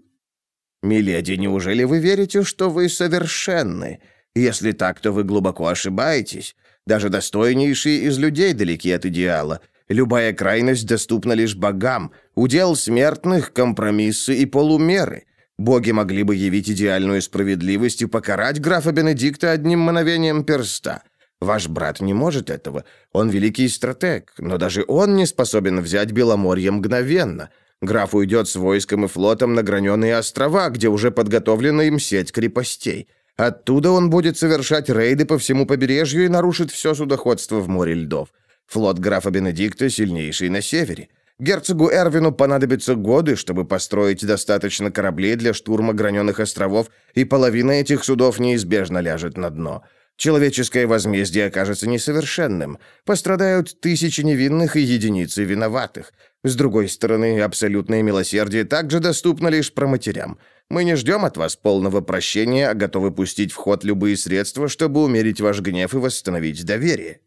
«Миледи, неужели вы верите, что вы совершенны? Если так, то вы глубоко ошибаетесь. Даже достойнейшие из людей далеки от идеала. Любая крайность доступна лишь богам. Удел смертных, компромиссы и полумеры. Боги могли бы явить идеальную справедливость и покарать графа Бенедикта одним мановением перста. Ваш брат не может этого. Он великий стратег, но даже он не способен взять Беломорье мгновенно. Граф уйдет с войском и флотом на граненые острова, где уже подготовлена им сеть крепостей. Оттуда он будет совершать рейды по всему побережью и нарушит все судоходство в море льдов. Флот графа Бенедикта сильнейший на севере. Герцогу Эрвину понадобятся годы, чтобы построить достаточно кораблей для штурма граненых островов, и половина этих судов неизбежно ляжет на дно. Человеческое возмездие окажется несовершенным. Пострадают тысячи невинных и единицы виноватых. С другой стороны, абсолютное милосердие также доступно лишь проматерям. Мы не ждем от вас полного прощения, а готовы пустить в ход любые средства, чтобы умерить ваш гнев и восстановить доверие».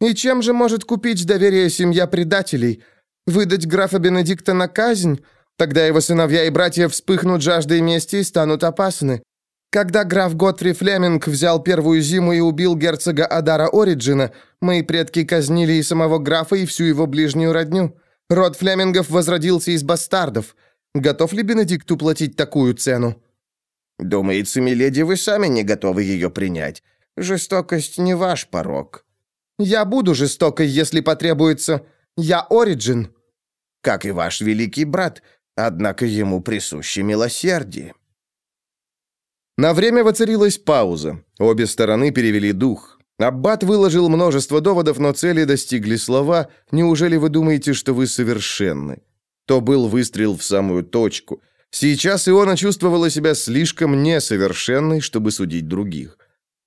«И чем же может купить доверие семья предателей? Выдать графа Бенедикта на казнь? Тогда его сыновья и братья вспыхнут жаждой мести и станут опасны. Когда граф Готфри Флеминг взял первую зиму и убил герцога Адара Ориджина, мои предки казнили и самого графа, и всю его ближнюю родню. Род Флемингов возродился из бастардов. Готов ли Бенедикт уплатить такую цену?» «Думается, миледи, вы сами не готовы ее принять. Жестокость не ваш порог». «Я буду жестокой, если потребуется. Я Ориджин». «Как и ваш великий брат, однако ему присуще милосердие». На время воцарилась пауза. Обе стороны перевели дух. Аббат выложил множество доводов, но цели достигли слова «Неужели вы думаете, что вы совершенны?» То был выстрел в самую точку. Сейчас Иона чувствовала себя слишком несовершенной, чтобы судить других.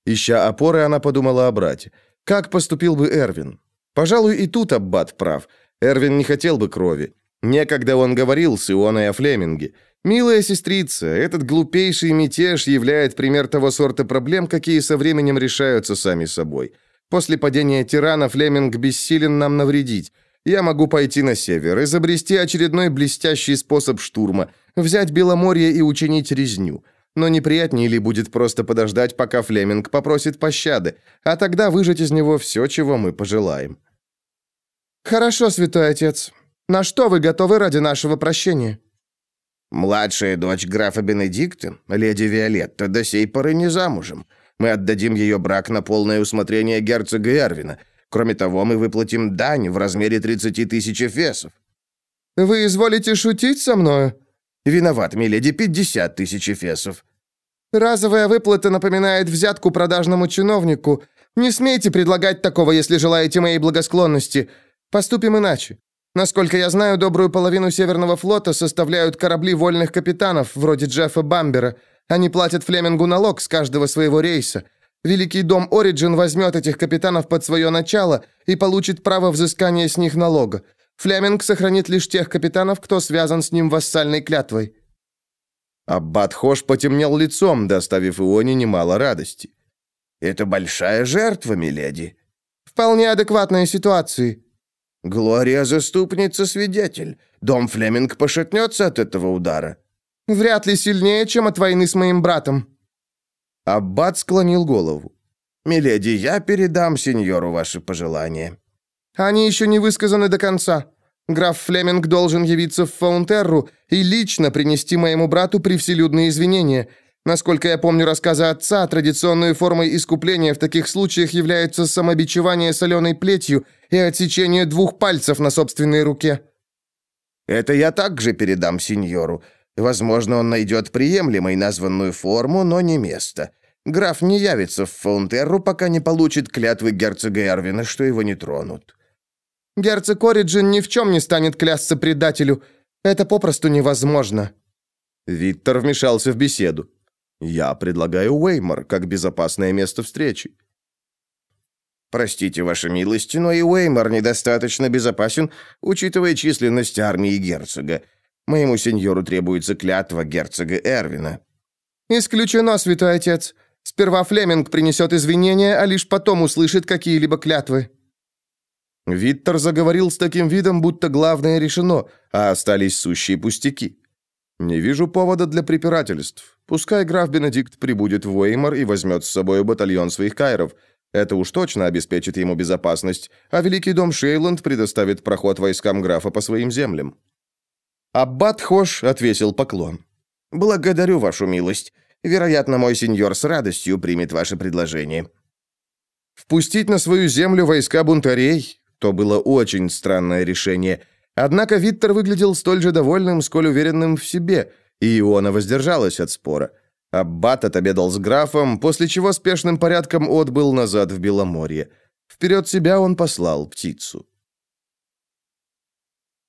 Ища опоры, она подумала о брате. Как поступил бы Эрвин? Пожалуй, и тут Аббат прав. Эрвин не хотел бы крови. Некогда он говорил с Ионой о Флеминге. «Милая сестрица, этот глупейший мятеж являет пример того сорта проблем, какие со временем решаются сами собой. После падения тирана Флеминг бессилен нам навредить. Я могу пойти на север, изобрести очередной блестящий способ штурма, взять Беломорье и учинить резню. Но неприятнее ли будет просто подождать, пока Флеминг попросит пощады, а тогда выжать из него все, чего мы пожелаем?» «Хорошо, святой отец. На что вы готовы ради нашего прощения?» Младшая дочь графа Бенедикта, леди Виолетта, до сей поры не замужем. Мы отдадим ее брак на полное усмотрение герцога Эрвина. Кроме того, мы выплатим дань в размере 30 тысяч эфесов». «Вы изволите шутить со мною?» «Виноват, миледи, 50 тысяч эфесов». «Разовая выплата напоминает взятку продажному чиновнику. Не смейте предлагать такого, если желаете моей благосклонности. Поступим иначе. Насколько я знаю, добрую половину Северного флота составляют корабли вольных капитанов, вроде Джеффа Бамбера. Они платят Флемингу налог с каждого своего рейса. Великий дом Ориджин возьмет этих капитанов под свое начало и получит право взыскания с них налога. Флеминг сохранит лишь тех капитанов, кто связан с ним вассальной клятвой». Аббат Хош потемнел лицом, доставив Ионе немало радости. «Это большая жертва, миледи». «Вполне адекватная ситуация». «Глория заступница-свидетель. Дом Флеминг пошатнется от этого удара». «Вряд ли сильнее, чем от войны с моим братом». Аббат склонил голову. «Миледи, я передам сеньору ваши пожелания». «Они еще не высказаны до конца. Граф Флеминг должен явиться в Фаунтерру и лично принести моему брату превселюдные извинения. Насколько я помню рассказы отца, традиционной формой искупления в таких случаях является самобичевание соленой плетью и отсечение двух пальцев на собственной руке». «Это я также передам сеньору. Возможно, он найдет приемлемой названную форму, но не место. Граф не явится в Фаунтерру, пока не получит клятвы герцога Эрвина, что его не тронут». «Герцог Ориджин ни в чем не станет клясться предателю. Это попросту невозможно». Виктор вмешался в беседу. «Я предлагаю Уэймор как безопасное место встречи». «Простите, ваша милость, но и Уэймор недостаточно безопасен, учитывая численность армии герцога. Моему сеньору требуется клятва герцога Эрвина». «Исключено, святой отец. Сперва Флеминг принесет извинения, а лишь потом услышит какие-либо клятвы». Виттер заговорил с таким видом, будто главное решено, а остались сущие пустяки. «Не вижу повода для препирательств. Пускай граф Бенедикт прибудет в Уэймор и возьмет с собой батальон своих кайров. Это уж точно обеспечит ему безопасность, а Великий дом Шейланд предоставит проход войскам графа по своим землям». Аббат Хош отвесил поклон. «Благодарю вашу милость. Вероятно, мой сеньор с радостью примет ваше предложение». Впустить на свою землю войска бунтарей то было очень странное решение. Однако Виттер выглядел столь же довольным, сколь уверенным в себе, и Иона воздержалась от спора. Аббат отобедал с графом, после чего спешным порядком отбыл назад в Беломорье. Вперед себя он послал птицу.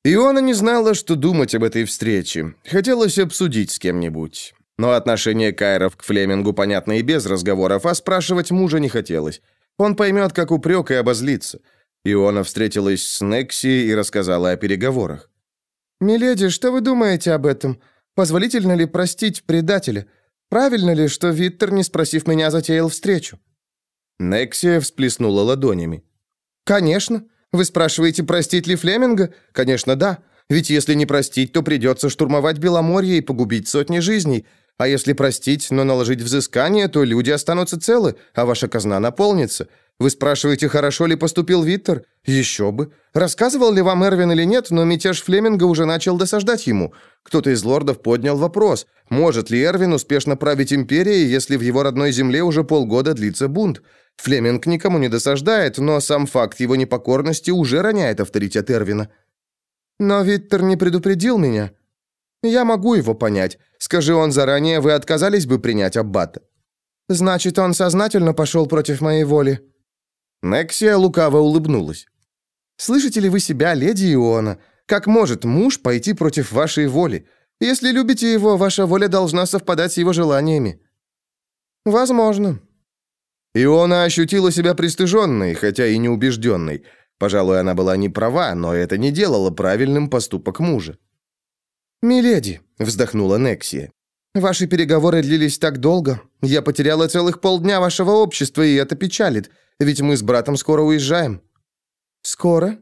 Иона не знала, что думать об этой встрече. Хотелось обсудить с кем-нибудь. Но отношение Кайров к Флемингу понятно и без разговоров, а спрашивать мужа не хотелось. Он поймет, как упрек и обозлится. Иона встретилась с Некси и рассказала о переговорах. «Миледи, что вы думаете об этом? Позволительно ли простить предателя? Правильно ли, что Виттер, не спросив меня, затеял встречу?» Нексия всплеснула ладонями. «Конечно. Вы спрашиваете, простить ли Флеминга? Конечно, да. Ведь если не простить, то придется штурмовать Беломорье и погубить сотни жизней. А если простить, но наложить взыскание, то люди останутся целы, а ваша казна наполнится. Вы спрашиваете, хорошо ли поступил Виттер? Еще бы. Рассказывал ли вам Эрвин или нет, но мятеж Флеминга уже начал досаждать ему. Кто-то из лордов поднял вопрос, может ли Эрвин успешно править империей, если в его родной земле уже полгода длится бунт. Флеминг никому не досаждает, но сам факт его непокорности уже роняет авторитет Эрвина. Но Виттер не предупредил меня. Я могу его понять. Скажи он заранее, вы отказались бы принять Аббата. Значит, он сознательно пошел против моей воли. Нексия лукаво улыбнулась. «Слышите ли вы себя, леди Иона? Как может муж пойти против вашей воли? Если любите его, ваша воля должна совпадать с его желаниями». «Возможно». Иона ощутила себя пристыженной, хотя и неубежденной. Пожалуй, она была не права, но это не делало правильным поступок мужа. «Миледи», — вздохнула Нексия, — «ваши переговоры длились так долго. Я потеряла целых полдня вашего общества, и это печалит. Ведь мы с братом скоро уезжаем». «Скоро?»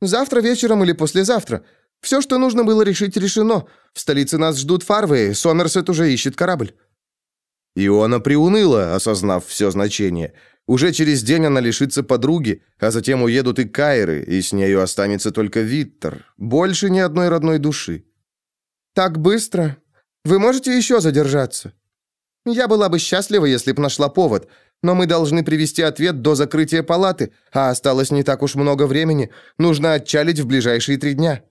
«Завтра вечером или послезавтра. Все, что нужно было решить, решено. В столице нас ждут Фарвей, Сомерсет уже ищет корабль». Иона приуныла, осознав все значение. Уже через день она лишится подруги, а затем уедут и Кайры, и с нею останется только Виттер. Больше ни одной родной души. «Так быстро? Вы можете еще задержаться?» «Я была бы счастлива, если б нашла повод, но мы должны привести ответ до закрытия палаты, а осталось не так уж много времени. Нужно отчалить в ближайшие три дня».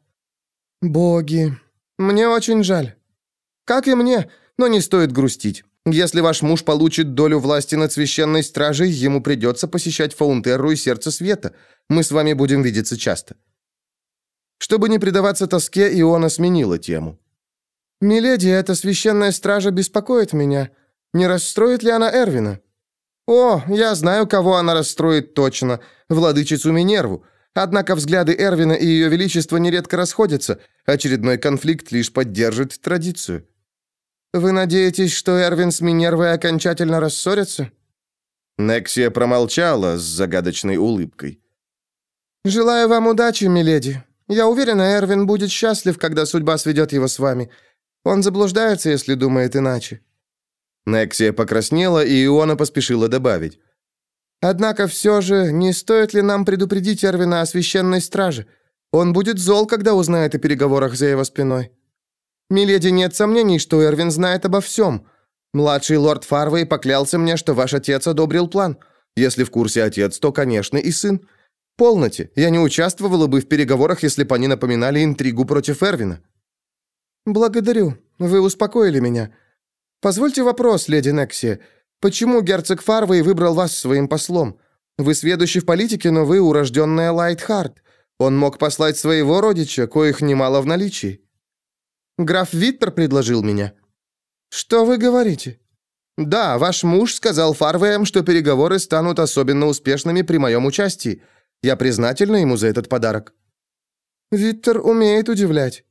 «Боги, мне очень жаль». «Как и мне, но не стоит грустить. Если ваш муж получит долю власти над священной стражей, ему придется посещать Фаунтерру и Сердце Света. Мы с вами будем видеться часто». Чтобы не предаваться тоске, Иона сменила тему. «Миледи, эта священная стража беспокоит меня. Не расстроит ли она Эрвина?» «О, я знаю, кого она расстроит точно. Владычицу Минерву. Однако взгляды Эрвина и ее величества нередко расходятся. Очередной конфликт лишь поддержит традицию». «Вы надеетесь, что Эрвин с Минервой окончательно рассорятся?» Нексия промолчала с загадочной улыбкой. «Желаю вам удачи, миледи. Я уверена, Эрвин будет счастлив, когда судьба сведет его с вами. Он заблуждается, если думает иначе». Нексия покраснела, и Иона поспешила добавить. «Однако все же, не стоит ли нам предупредить Эрвина о священной страже? Он будет зол, когда узнает о переговорах за его спиной. Миледи, нет сомнений, что Эрвин знает обо всем. Младший лорд Фарвей поклялся мне, что ваш отец одобрил план. Если в курсе отец, то, конечно, и сын. Полноте, я не участвовала бы в переговорах, если бы они напоминали интригу против Эрвина». «Благодарю, вы успокоили меня. Позвольте вопрос, леди Некси. Почему герцог Фарвей выбрал вас своим послом? Вы сведущий в политике, но вы урожденная Лайтхарт. Он мог послать своего родича, коих немало в наличии. Граф Виттер предложил меня. Что вы говорите? Да, ваш муж сказал Фарвеям, что переговоры станут особенно успешными при моем участии. Я признательна ему за этот подарок. Виттер умеет удивлять.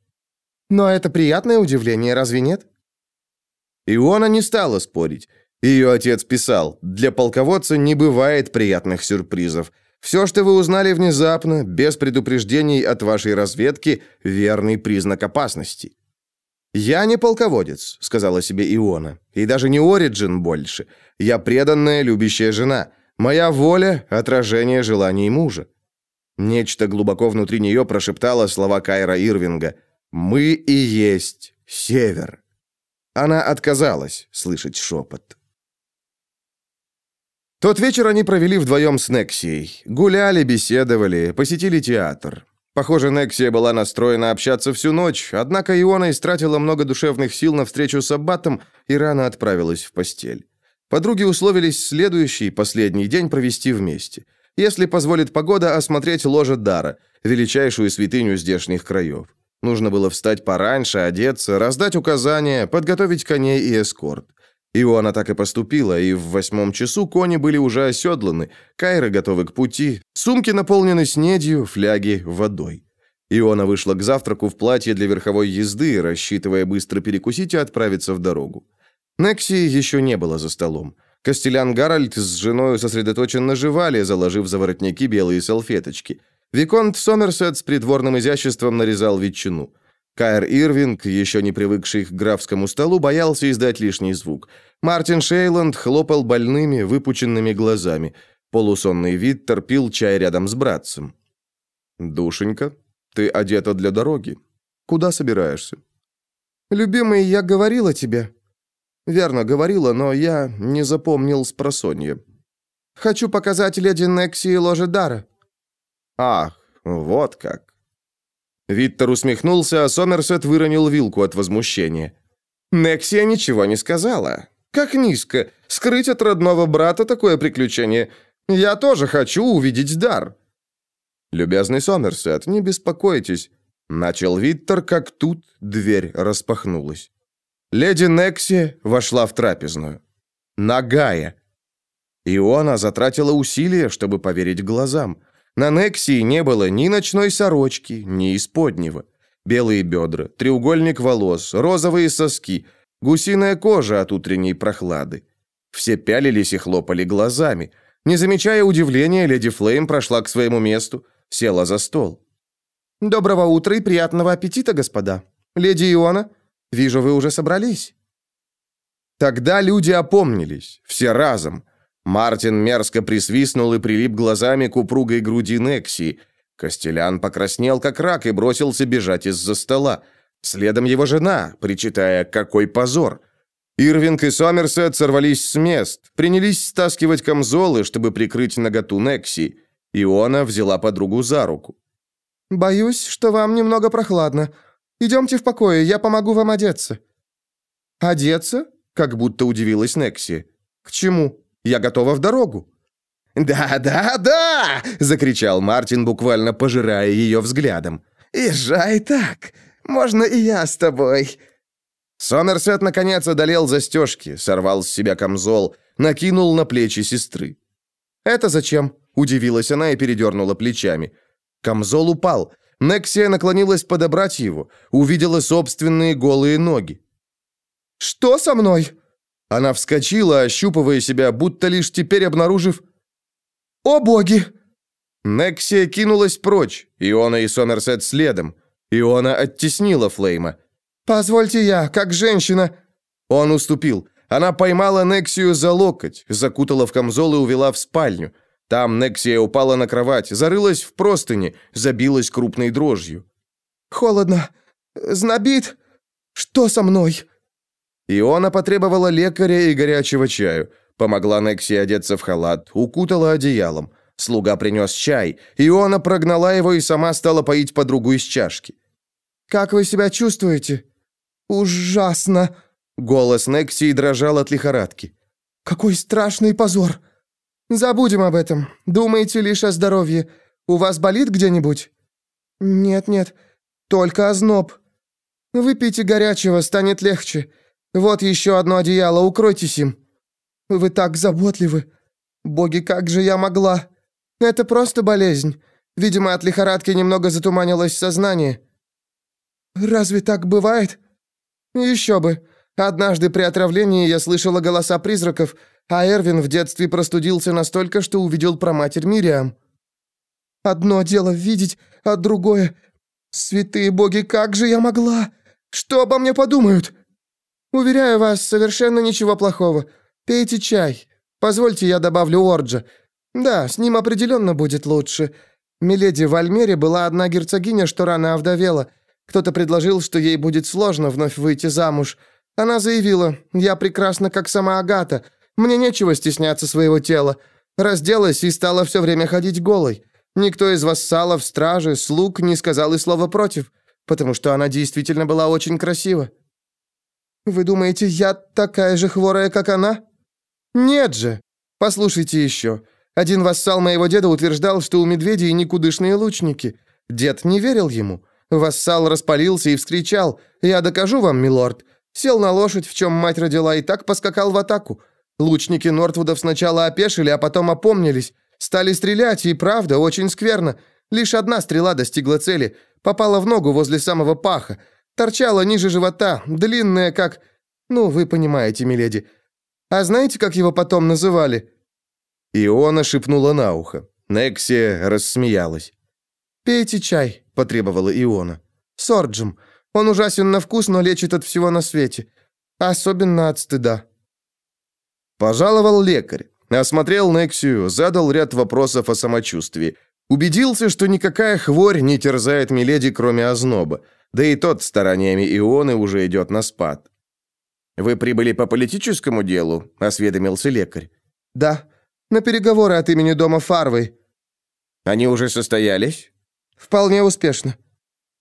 Но это приятное удивление, разве нет? Иона не стала спорить. Ее отец писал, «Для полководца не бывает приятных сюрпризов. Все, что вы узнали внезапно, без предупреждений от вашей разведки, верный признак опасности». «Я не полководец», — сказала себе Иона, «и даже не Ориджин больше. Я преданная, любящая жена. Моя воля — отражение желаний мужа». Нечто глубоко внутри нее прошептало слова Кайра Ирвинга «Мы и есть Север». Она отказалась слышать шепот. Тот вечер они провели вдвоем с Нексией. Гуляли, беседовали, посетили театр. Похоже, Нексия была настроена общаться всю ночь, однако Иона истратила много душевных сил на встречу с Аббатом и рано отправилась в постель. Подруги условились следующий, последний день провести вместе. Если позволит погода, осмотреть ложе Дара, величайшую святыню здешних краев. Нужно было встать пораньше, одеться, раздать указания, подготовить коней и эскорт. Иоанна так и поступила, и в восьмом часу кони были уже оседланы, кайры готовы к пути, сумки наполнены снедью, фляги водой. Иона вышла к завтраку в платье для верховой езды, рассчитывая быстро перекусить и отправиться в дорогу. Некси еще не было за столом. Костелян Гарольд с женой сосредоточенно жевали, заложив за воротники белые салфеточки – Виконт Сомерсет с придворным изяществом нарезал ветчину. Кайр Ирвинг, еще не привыкший к графскому столу, боялся издать лишний звук. Мартин Шейланд хлопал больными, выпученными глазами. Полусонный вид торпил чай рядом с братцем. «Душенька, ты одета для дороги. Куда собираешься?» «Любимый, я говорила тебе». «Верно, говорила, но я не запомнил спросонья. Хочу показать леди Некси ложе дара». «Ах, вот как!» Виттер усмехнулся, а Сомерсет выронил вилку от возмущения. «Нексия ничего не сказала. Как низко. Скрыть от родного брата такое приключение. Я тоже хочу увидеть дар». «Любезный Сомерсет, не беспокойтесь», — начал Виттер, как тут дверь распахнулась. Леди Некси вошла в трапезную. Нагая. Иона затратила усилия, чтобы поверить глазам. На Нексии не было ни ночной сорочки, ни исподнего. Белые бедра, треугольник волос, розовые соски, гусиная кожа от утренней прохлады. Все пялились и хлопали глазами. Не замечая удивления, леди Флейм прошла к своему месту, села за стол. «Доброго утра и приятного аппетита, господа. Леди Иона, вижу, вы уже собрались». Тогда люди опомнились, все разом. Мартин мерзко присвистнул и прилип глазами к упругой груди Некси. Костелян покраснел, как рак, и бросился бежать из-за стола. Следом его жена, причитая «какой позор!». Ирвинг и Сомерсет сорвались с мест, принялись стаскивать камзолы, чтобы прикрыть наготу Некси. Иона взяла подругу за руку. «Боюсь, что вам немного прохладно. Идемте в покое, я помогу вам одеться». «Одеться?» — как будто удивилась Некси. «К чему? Я готова в дорогу». «Да, да, да!» — закричал Мартин, буквально пожирая ее взглядом. «Езжай так! Можно и я с тобой!» Сомерсет, наконец, одолел застежки, сорвал с себя камзол, накинул на плечи сестры. «Это зачем?» – удивилась она и передернула плечами. Камзол упал. Нексия наклонилась подобрать его, увидела собственные голые ноги. «Что со мной?» Она вскочила, ощупывая себя, будто лишь теперь обнаружив... «О боги!» Нексия кинулась прочь, Иона и Сомерсет следом. Иона оттеснила Флейма. «Позвольте я, как женщина...» Он уступил. Она поймала Нексию за локоть, закутала в камзол и увела в спальню. Там Нексия упала на кровать, зарылась в простыни, забилась крупной дрожью. «Холодно. Знобит. Что со мной?» Иона потребовала лекаря и горячего чаю. Помогла Нексии одеться в халат, укутала одеялом. Слуга принес чай. Иона прогнала его и сама стала поить подругу из чашки. «Как вы себя чувствуете?» «Ужасно!» Голос Нексии дрожал от лихорадки. «Какой страшный позор! Забудем об этом. Думайте лишь о здоровье. У вас болит где-нибудь?» «Нет-нет, только озноб. Выпейте горячего, станет легче. Вот еще одно одеяло, укройтесь им. Вы так заботливы. Боги, как же я могла? Это просто болезнь. Видимо, от лихорадки немного затуманилось сознание. Разве так бывает? Еще бы. Однажды при отравлении я слышала голоса призраков, а Эрвин в детстве простудился настолько, что увидел про матерь Мириам. Одно дело видеть, а другое... Святые боги, как же я могла? Что обо мне подумают? Уверяю вас, совершенно ничего плохого. Пейте чай. Позвольте, я добавлю Орджа. Да, с ним определенно будет лучше. Миледи в Альмере была одна герцогиня, что рано овдовела — кто-то предложил, что ей будет сложно вновь выйти замуж. Она заявила, «Я прекрасна, как сама Агата. Мне нечего стесняться своего тела». Разделась и стала все время ходить голой. Никто из вассалов, стражи, слуг не сказал и слова против, потому что она действительно была очень красива. «Вы думаете, я такая же хворая, как она?» «Нет же! Послушайте еще. Один вассал моего деда утверждал, что у медведей никудышные лучники. Дед не верил ему. Вассал распалился и вскричал «Я докажу вам, милорд!» Сел на лошадь, в чем мать родила, и так поскакал в атаку. Лучники Нортвудов сначала опешили, а потом опомнились. Стали стрелять, и правда, очень скверно. Лишь одна стрела достигла цели. Попала в ногу возле самого паха. Торчала ниже живота, длинная, как... Ну, вы понимаете, миледи. А знаете, как его потом называли?» Иона шепнула на ухо. Нексия рассмеялась. «Пейте чай», — потребовала Иона. «Сорджем. Он ужасен на вкус, но лечит от всего на свете. Особенно от стыда». Пожаловал лекарь. Осмотрел Нексию, задал ряд вопросов о самочувствии. Убедился, что никакая хворь не терзает Миледи, кроме озноба. Да и тот стараниями Ионы уже идет на спад. «Вы прибыли по политическому делу?» – осведомился лекарь. «Да, на переговоры от имени дома Фарвы». «Они уже состоялись?» «Вполне успешно».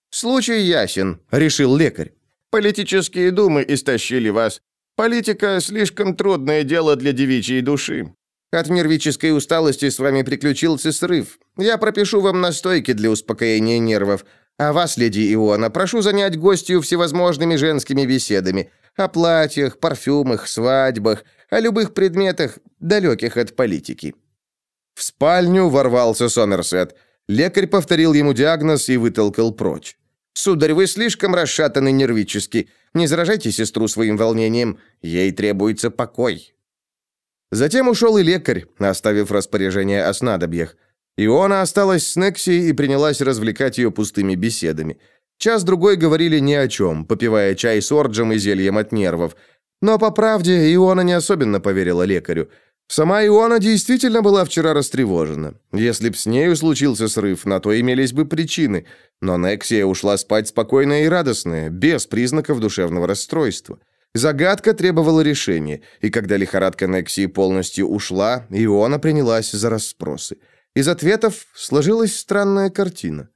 «Случай ясен», — решил лекарь. «Политические думы истощили вас. Политика — слишком трудное дело для девичьей души. От нервической усталости с вами приключился срыв. Я пропишу вам настойки для успокоения нервов. А вас, леди Иона, прошу занять гостью всевозможными женскими беседами. О платьях, парфюмах, свадьбах, о любых предметах, далеких от политики». В спальню ворвался Сомерсет — Лекарь повторил ему диагноз и вытолкал прочь. «Сударь, вы слишком расшатаны нервически. Не заражайте сестру своим волнением. Ей требуется покой». Затем ушел и лекарь, оставив распоряжение о снадобьях. Иона осталась с Некси и принялась развлекать ее пустыми беседами. Час-другой говорили ни о чем, попивая чай с орджем и зельем от нервов. Но, по правде, Иона не особенно поверила лекарю. Сама Иона действительно была вчера растревожена. Если б с нею случился срыв, на то имелись бы причины. Но Нексия ушла спать спокойная и радостная, без признаков душевного расстройства. Загадка требовала решения, и когда лихорадка Нексии полностью ушла, Иона принялась за расспросы. Из ответов сложилась странная картина.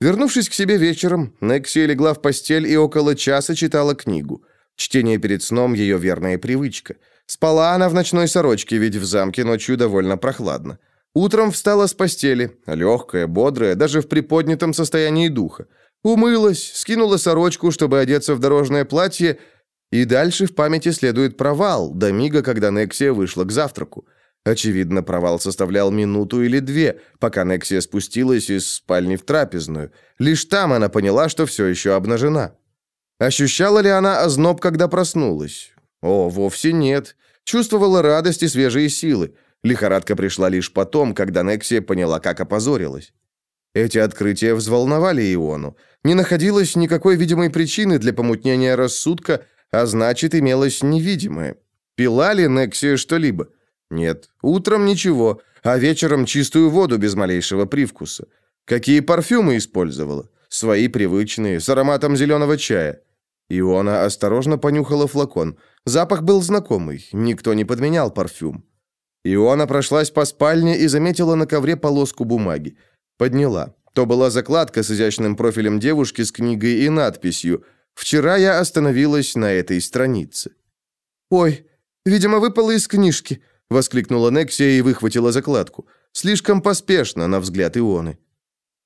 Вернувшись к себе вечером, Нексия легла в постель и около часа читала книгу. Чтение перед сном – ее верная привычка. Спала она в ночной сорочке, ведь в замке ночью довольно прохладно. Утром встала с постели, легкая, бодрая, даже в приподнятом состоянии духа. Умылась, скинула сорочку, чтобы одеться в дорожное платье, и дальше в памяти следует провал, до мига, когда Нексия вышла к завтраку. Очевидно, провал составлял минуту или две, пока Нексия спустилась из спальни в трапезную. Лишь там она поняла, что все еще обнажена. Ощущала ли она озноб, когда проснулась? О, вовсе нет. Чувствовала радость и свежие силы. Лихорадка пришла лишь потом, когда Нексия поняла, как опозорилась. Эти открытия взволновали Иону. Не находилось никакой видимой причины для помутнения рассудка, а значит, имелось невидимое. Пила ли Нексия что-либо? Нет. Утром ничего, а вечером чистую воду без малейшего привкуса. Какие парфюмы использовала? Свои привычные, с ароматом зеленого чая. Иона осторожно понюхала флакон. Запах был знакомый, никто не подменял парфюм. Иона прошлась по спальне и заметила на ковре полоску бумаги. Подняла. То была закладка с изящным профилем девушки с книгой и надписью «Вчера я остановилась на этой странице». «Ой, видимо, выпала из книжки», — воскликнула Нексия и выхватила закладку. Слишком поспешно, на взгляд Ионы.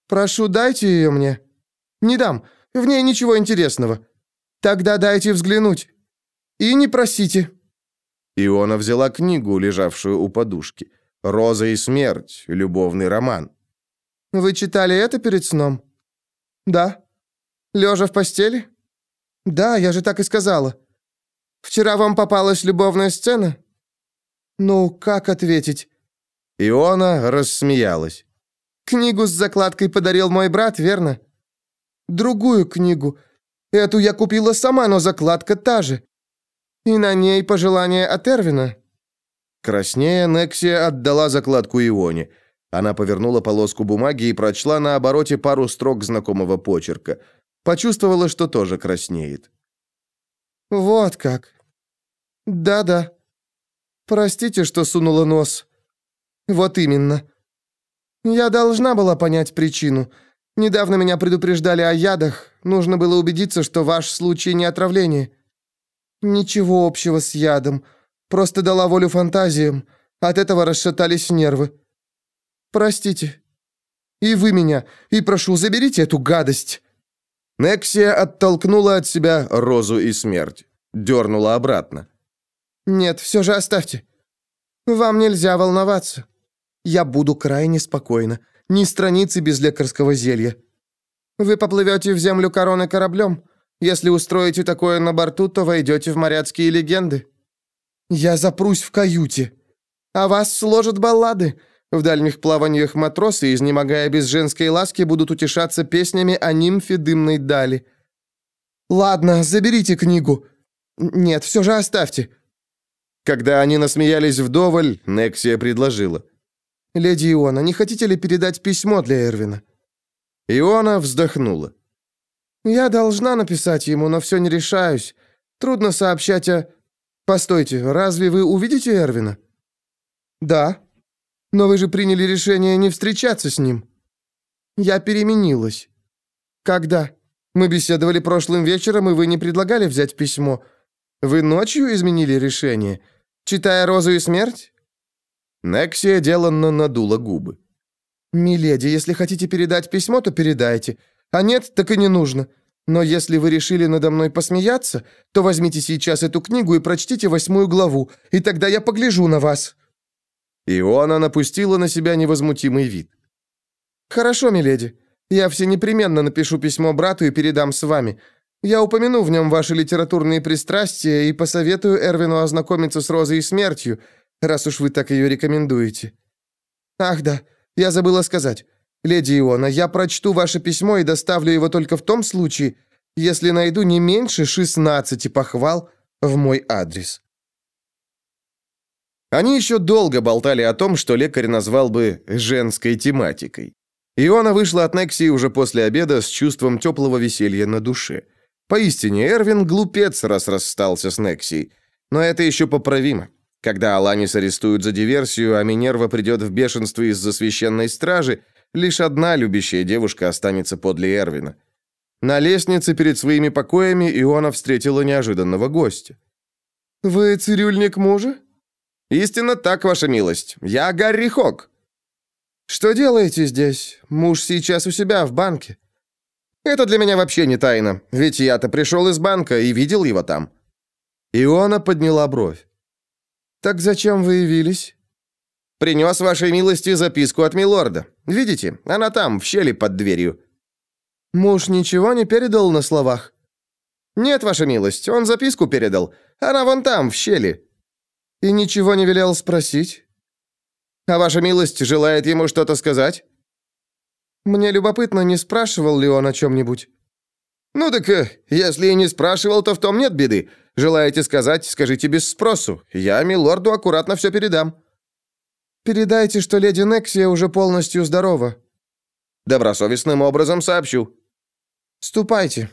«Прошу, дайте ее мне». «Не дам, в ней ничего интересного». «Тогда дайте взглянуть». «И не просите». Иона взяла книгу, лежавшую у подушки. «Роза и смерть. Любовный роман». «Вы читали это перед сном?» «Да». «Лежа в постели?» «Да, я же так и сказала». «Вчера вам попалась любовная сцена?» «Ну, как ответить?» Иона рассмеялась. «Книгу с закладкой подарил мой брат, верно?» «Другую книгу. Эту я купила сама, но закладка та же. И на ней пожелание от Эрвина». Краснея, Нексия отдала закладку Ионе. Она повернула полоску бумаги и прочла на обороте пару строк знакомого почерка. Почувствовала, что тоже краснеет. «Вот как. Да-да. Простите, что сунула нос. Вот именно. Я должна была понять причину. Недавно меня предупреждали о ядах. Нужно было убедиться, что ваш случай не отравление». «Ничего общего с ядом. Просто дала волю фантазиям. От этого расшатались нервы. Простите. И вы меня. И прошу, заберите эту гадость». Нексия оттолкнула от себя розу и смерть. Дернула обратно. «Нет, все же оставьте. Вам нельзя волноваться. Я буду крайне спокойна. Ни страницы без лекарского зелья. Вы поплывете в землю короны кораблем. Если устроите такое на борту, то войдете в моряцкие легенды. Я запрусь в каюте. А вас сложат баллады. В дальних плаваниях матросы, изнемогая без женской ласки, будут утешаться песнями о нимфе дымной дали. Ладно, заберите книгу. Нет, все же оставьте. Когда они насмеялись вдоволь, Нексия предложила. «Леди Иона, не хотите ли передать письмо для Эрвина?» Иона вздохнула. «Я должна написать ему, но все не решаюсь. Трудно сообщать о...» «Постойте, разве вы увидите Эрвина?» «Да. Но вы же приняли решение не встречаться с ним». «Я переменилась». «Когда?» «Мы беседовали прошлым вечером, и вы не предлагали взять письмо. Вы ночью изменили решение, читая «Розу и смерть»?» Нексия деланно надула губы. «Миледи, если хотите передать письмо, то передайте. А нет, так и не нужно. Но если вы решили надо мной посмеяться, то возьмите сейчас эту книгу и прочтите восьмую главу, и тогда я погляжу на вас». Иоанна напустила на себя невозмутимый вид. «Хорошо, миледи. Я все непременно напишу письмо брату и передам с вами. Я упомяну в нем ваши литературные пристрастия и посоветую Эрвину ознакомиться с Розой и смертью, раз уж вы так ее рекомендуете. Ах да, я забыла сказать. «Леди Иона, я прочту ваше письмо и доставлю его только в том случае, если найду не меньше 16 похвал в мой адрес». Они еще долго болтали о том, что лекарь назвал бы женской тематикой. Иона вышла от Нексии уже после обеда с чувством теплого веселья на душе. Поистине, Эрвин глупец, раз расстался с Нексией. Но это еще поправимо. Когда Аланис арестуют за диверсию, а Минерва придет в бешенство из-за священной стражи, лишь одна любящая девушка останется подле Эрвина. На лестнице перед своими покоями Иона встретила неожиданного гостя. «Вы цирюльник мужа?» «Истинно так, ваша милость. Я Гарри Хок». «Что делаете здесь? Муж сейчас у себя в банке». «Это для меня вообще не тайна, ведь я-то пришел из банка и видел его там». Иона подняла бровь. «Так зачем вы явились?» «Принес вашей милости записку от милорда. Видите, она там, в щели под дверью». «Муж ничего не передал на словах?» «Нет, ваша милость, он записку передал. Она вон там, в щели». «И ничего не велел спросить?» «А ваша милость желает ему что-то сказать?» «Мне любопытно, не спрашивал ли он о чем-нибудь?» «Ну так, э, если и не спрашивал, то в том нет беды. Желаете сказать, скажите без спросу. Я милорду аккуратно все передам». «Передайте, что леди Нексия уже полностью здорова». «Добросовестным образом сообщу». «Ступайте».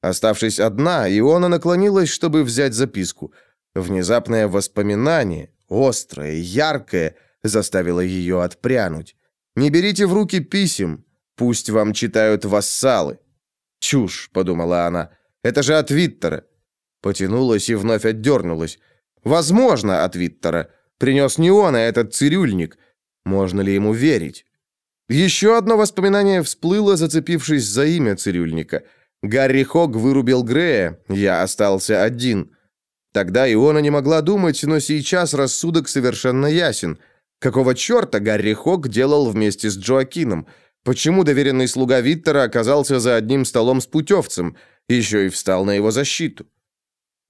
Оставшись одна, Иона наклонилась, чтобы взять записку. Внезапное воспоминание, острое, яркое, заставило ее отпрянуть. «Не берите в руки писем, пусть вам читают вассалы». «Чушь», — подумала она, — «это же от Виттера». Потянулась и вновь отдернулась. «Возможно, от Виттера. Принес не он, а этот цирюльник. Можно ли ему верить?» Еще одно воспоминание всплыло, зацепившись за имя цирюльника. Гарри Хог вырубил Грея, я остался один. Тогда Иона не могла думать, но сейчас рассудок совершенно ясен. Какого черта Гарри Хог делал вместе с Джоакином? Почему доверенный слуга Виттера оказался за одним столом с путевцем, еще и встал на его защиту?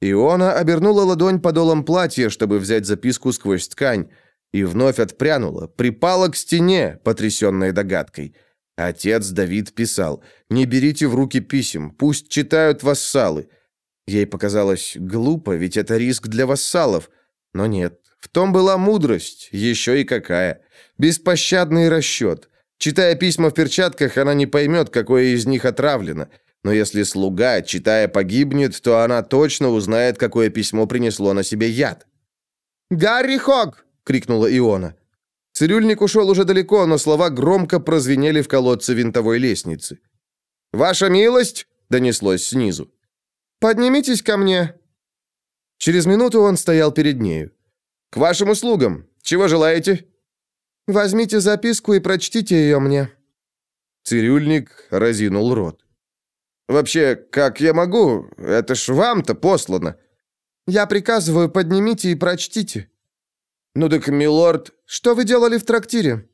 Иона обернула ладонь подолом платья, чтобы взять записку сквозь ткань, и вновь отпрянула, припала к стене, потрясенной догадкой. Отец Давид писал, «Не берите в руки писем, пусть читают вассалы». Ей показалось глупо, ведь это риск для вассалов. Но нет, в том была мудрость, еще и какая. Беспощадный расчет. Читая письма в перчатках, она не поймет, какое из них отравлено. Но если слуга, читая, погибнет, то она точно узнает, какое письмо принесло на себе яд. «Гарри Хог!» — крикнула Иона. Цирюльник ушел уже далеко, но слова громко прозвенели в колодце винтовой лестницы. «Ваша милость!» — донеслось снизу. «Поднимитесь ко мне!» Через минуту он стоял перед нею. «К вашим услугам! Чего желаете?» «Возьмите записку и прочтите ее мне». Цирюльник разинул рот. «Вообще, как я могу? Это ж вам-то послано». «Я приказываю, поднимите и прочтите». «Ну так, милорд...» «Что вы делали в трактире?»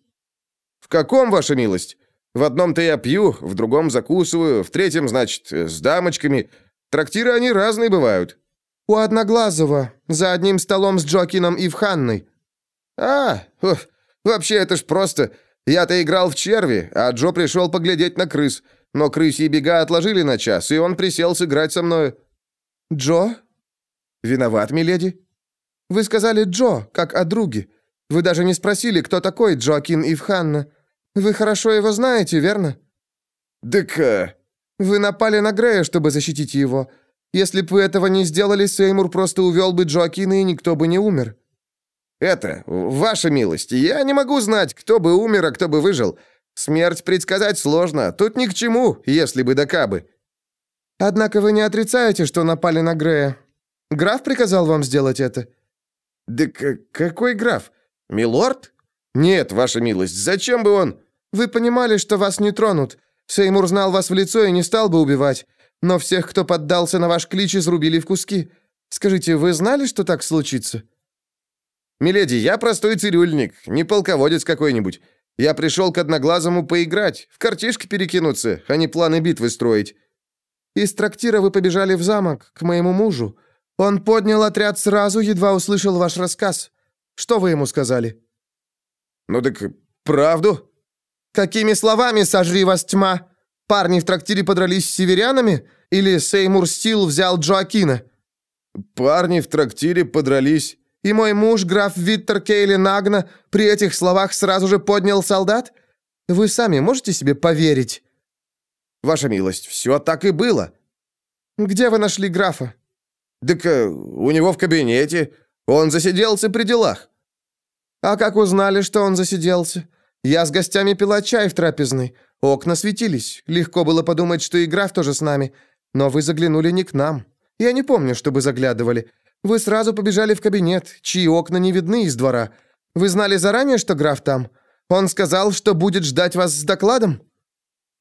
«В каком, ваша милость? В одном-то я пью, в другом закусываю, в третьем, значит, с дамочками. Трактиры они разные бывают». «У Одноглазого, за одним столом с Джокином и в Ханной». «А, ух, вообще это ж просто. Я-то играл в черви, а Джо пришел поглядеть на крыс. Но крысьи бега отложили на час, и он присел сыграть со мной». «Джо?» «Виноват, миледи?» «Вы сказали Джо, как о друге. Вы даже не спросили, кто такой Джоакин Ивханна. Вы хорошо его знаете, верно?» «Так...» э, «Вы напали на Грея, чтобы защитить его. Если бы вы этого не сделали, Сеймур просто увел бы Джоакина, и никто бы не умер». «Это, ваша милость, я не могу знать, кто бы умер, а кто бы выжил. Смерть предсказать сложно, тут ни к чему, если бы да кабы». «Однако вы не отрицаете, что напали на Грея. Граф приказал вам сделать это?» «Да какой граф? Милорд? Нет, ваша милость, зачем бы он...» «Вы понимали, что вас не тронут. Сеймур знал вас в лицо и не стал бы убивать. Но всех, кто поддался на ваш клич, изрубили в куски. Скажите, вы знали, что так случится?» «Миледи, я простой цирюльник, не полководец какой-нибудь. Я пришел к Одноглазому поиграть, в картишки перекинуться, а не планы битвы строить». «Из трактира вы побежали в замок, к моему мужу. Он поднял отряд сразу, едва услышал ваш рассказ. Что вы ему сказали?» «Ну так правду». «Какими словами сожри вас тьма? Парни в трактире подрались с северянами? Или Сеймур Стил взял Джоакина?» «Парни в трактире подрались». «И мой муж, граф Виттер Кейли Нагна, при этих словах сразу же поднял солдат? Вы сами можете себе поверить?» «Ваша милость, все так и было». «Где вы нашли графа?» «Так э, у него в кабинете. Он засиделся при делах». «А как узнали, что он засиделся? Я с гостями пила чай в трапезной. Окна светились. Легко было подумать, что и граф тоже с нами. Но вы заглянули не к нам. Я не помню, чтобы заглядывали. Вы сразу побежали в кабинет, чьи окна не видны из двора. Вы знали заранее, что граф там? Он сказал, что будет ждать вас с докладом?»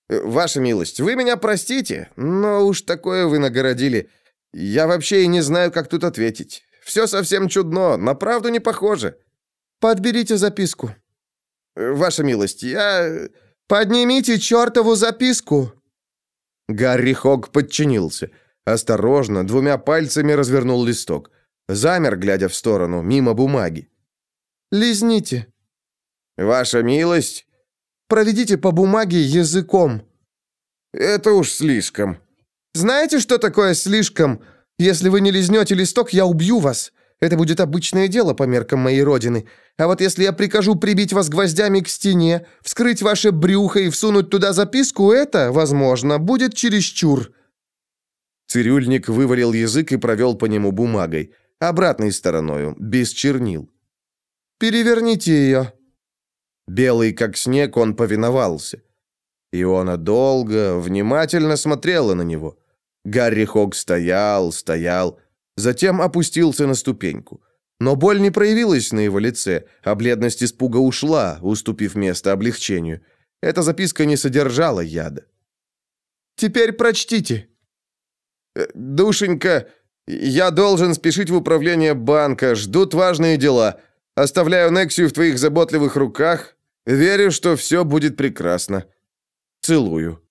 «Э, «Ваша милость, вы меня простите, но уж такое вы нагородили. Я вообще и не знаю, как тут ответить. Все совсем чудно, на правду не похоже». «Подберите записку». Э, «Ваша милость, я...» «Поднимите чертову записку!» Гарри Хог подчинился. Осторожно, двумя пальцами развернул листок. Замер, глядя в сторону, мимо бумаги. «Лизните». «Ваша милость...» «Проведите по бумаге языком». «Это уж слишком». «Знаете, что такое слишком? Если вы не лизнете листок, я убью вас. Это будет обычное дело по меркам моей родины. А вот если я прикажу прибить вас гвоздями к стене, вскрыть ваше брюхо и всунуть туда записку, это, возможно, будет чересчур». Цирюльник вывалил язык и провел по нему бумагой, обратной стороною, без чернил. «Переверните ее». Белый, как снег, он повиновался. Иона долго, внимательно смотрела на него. Гарри Хог стоял, стоял, затем опустился на ступеньку. Но боль не проявилась на его лице, а бледность испуга ушла, уступив место облегчению. Эта записка не содержала яда. «Теперь прочтите». «Э, «Душенька, я должен спешить в управление банка, ждут важные дела. Оставляю Нексию в твоих заботливых руках. Верю, что все будет прекрасно. Целую».